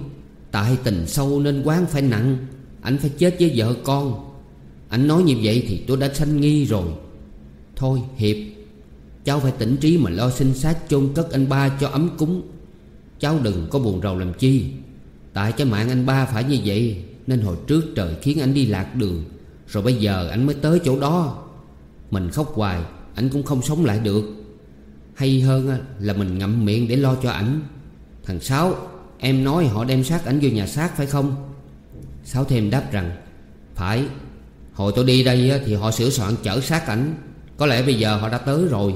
Speaker 1: Tại tình sâu nên quán phải nặng, Anh phải chết với vợ con. Anh nói như vậy thì tôi đã sanh nghi rồi. Thôi Hiệp, Cháu phải tỉnh trí mà lo sinh sát chôn cất anh ba cho ấm cúng. Cháu đừng có buồn rầu làm chi. Tại cái mạng anh ba phải như vậy, Nên hồi trước trời khiến anh đi lạc đường, Rồi bây giờ anh mới tới chỗ đó. Mình khóc hoài, ảnh cũng không sống lại được. Hay hơn là mình ngậm miệng để lo cho ảnh. Thằng Sáu, Em nói họ đem xác ảnh vô nhà xác phải không? Sáu thêm đáp rằng, Phải. Hồi tôi đi đây thì họ sửa soạn chở xác ảnh. Có lẽ bây giờ họ đã tới rồi.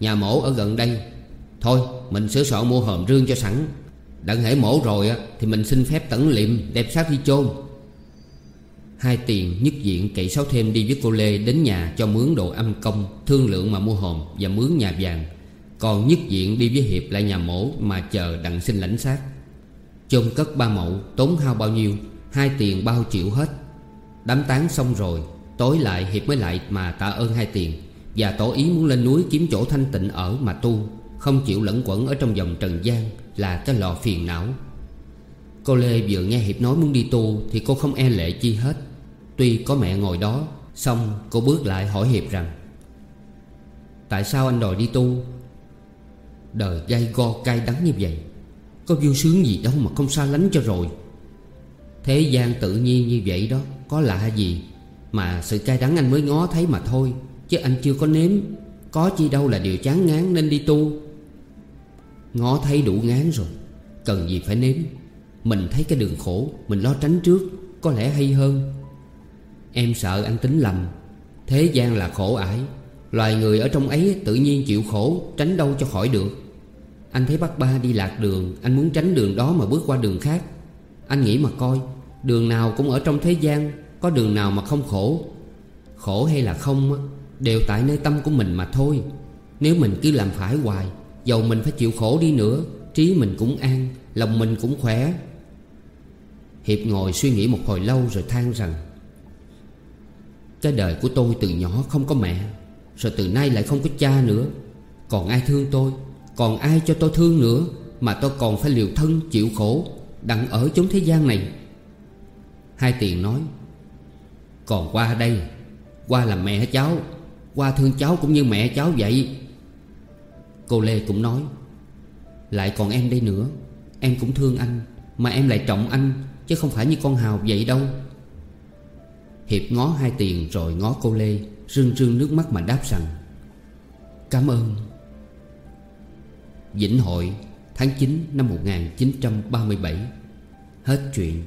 Speaker 1: Nhà mổ ở gần đây. Thôi, mình sửa soạn mua hòm rương cho sẵn. Đặng hễ mổ rồi Thì mình xin phép tẩn liệm, đem xác đi chôn. Hai tiền nhất diện cậy sáu thêm đi với cô Lê Đến nhà cho mướn đồ âm công, Thương lượng mà mua hòm và mướn nhà vàng. Còn nhất diện đi với Hiệp lại nhà mổ Mà chờ đặng xin lãnh xác chôn cất ba mậu tốn hao bao nhiêu? Hai tiền bao chịu hết. Đám tán xong rồi, Tối lại Hiệp mới lại mà tạ ơn hai tiền Và tỏ ý muốn lên núi kiếm chỗ thanh tịnh ở mà tu, Không chịu lẫn quẩn ở trong vòng trần gian Là cái lò phiền não. Cô Lê vừa nghe Hiệp nói muốn đi tu Thì cô không e lệ chi hết. Tuy có mẹ ngồi đó, Xong cô bước lại hỏi Hiệp rằng, Tại sao anh đòi đi tu? Đời gai go cay đắng như vậy, có vui sướng gì đâu mà không xa lánh cho rồi. Thế gian tự nhiên như vậy đó, Có lạ gì Mà sự cay đắng anh mới ngó thấy mà thôi, Chứ anh chưa có nếm. Có chi đâu là điều chán ngán nên đi tu. Ngó thấy đủ ngán rồi, Cần gì phải nếm. Mình thấy cái đường khổ, Mình lo tránh trước, Có lẽ hay hơn. Em sợ anh tính lầm. Thế gian là khổ ải. Loài người ở trong ấy tự nhiên chịu khổ, Tránh đâu cho khỏi được. Anh thấy bác ba đi lạc đường, Anh muốn tránh đường đó mà bước qua đường khác. Anh nghĩ mà coi, Đường nào cũng ở trong thế gian, Có đường nào mà không khổ. Khổ hay là không Đều tại nơi tâm của mình mà thôi. Nếu mình cứ làm phải hoài, Dầu mình phải chịu khổ đi nữa, Trí mình cũng an, Lòng mình cũng khỏe. Hiệp ngồi suy nghĩ một hồi lâu rồi than rằng cái đời của tôi từ nhỏ không có mẹ, Rồi từ nay lại không có cha nữa. Còn ai thương tôi, còn ai cho tôi thương nữa Mà tôi còn phải liều thân chịu khổ Đặng ở chốn thế gian này? Hai tiền nói, Còn qua đây, Qua là mẹ cháu, Qua thương cháu cũng như mẹ cháu vậy. Cô Lê cũng nói, Lại còn em đây nữa, Em cũng thương anh Mà em lại trọng anh Chứ không phải như con Hào vậy đâu. Hiệp ngó hai tiền rồi ngó cô Lê, Rưng rưng nước mắt mà đáp rằng, Cảm ơn. Vĩnh Hội, tháng 9 năm 1937 Hết chuyện.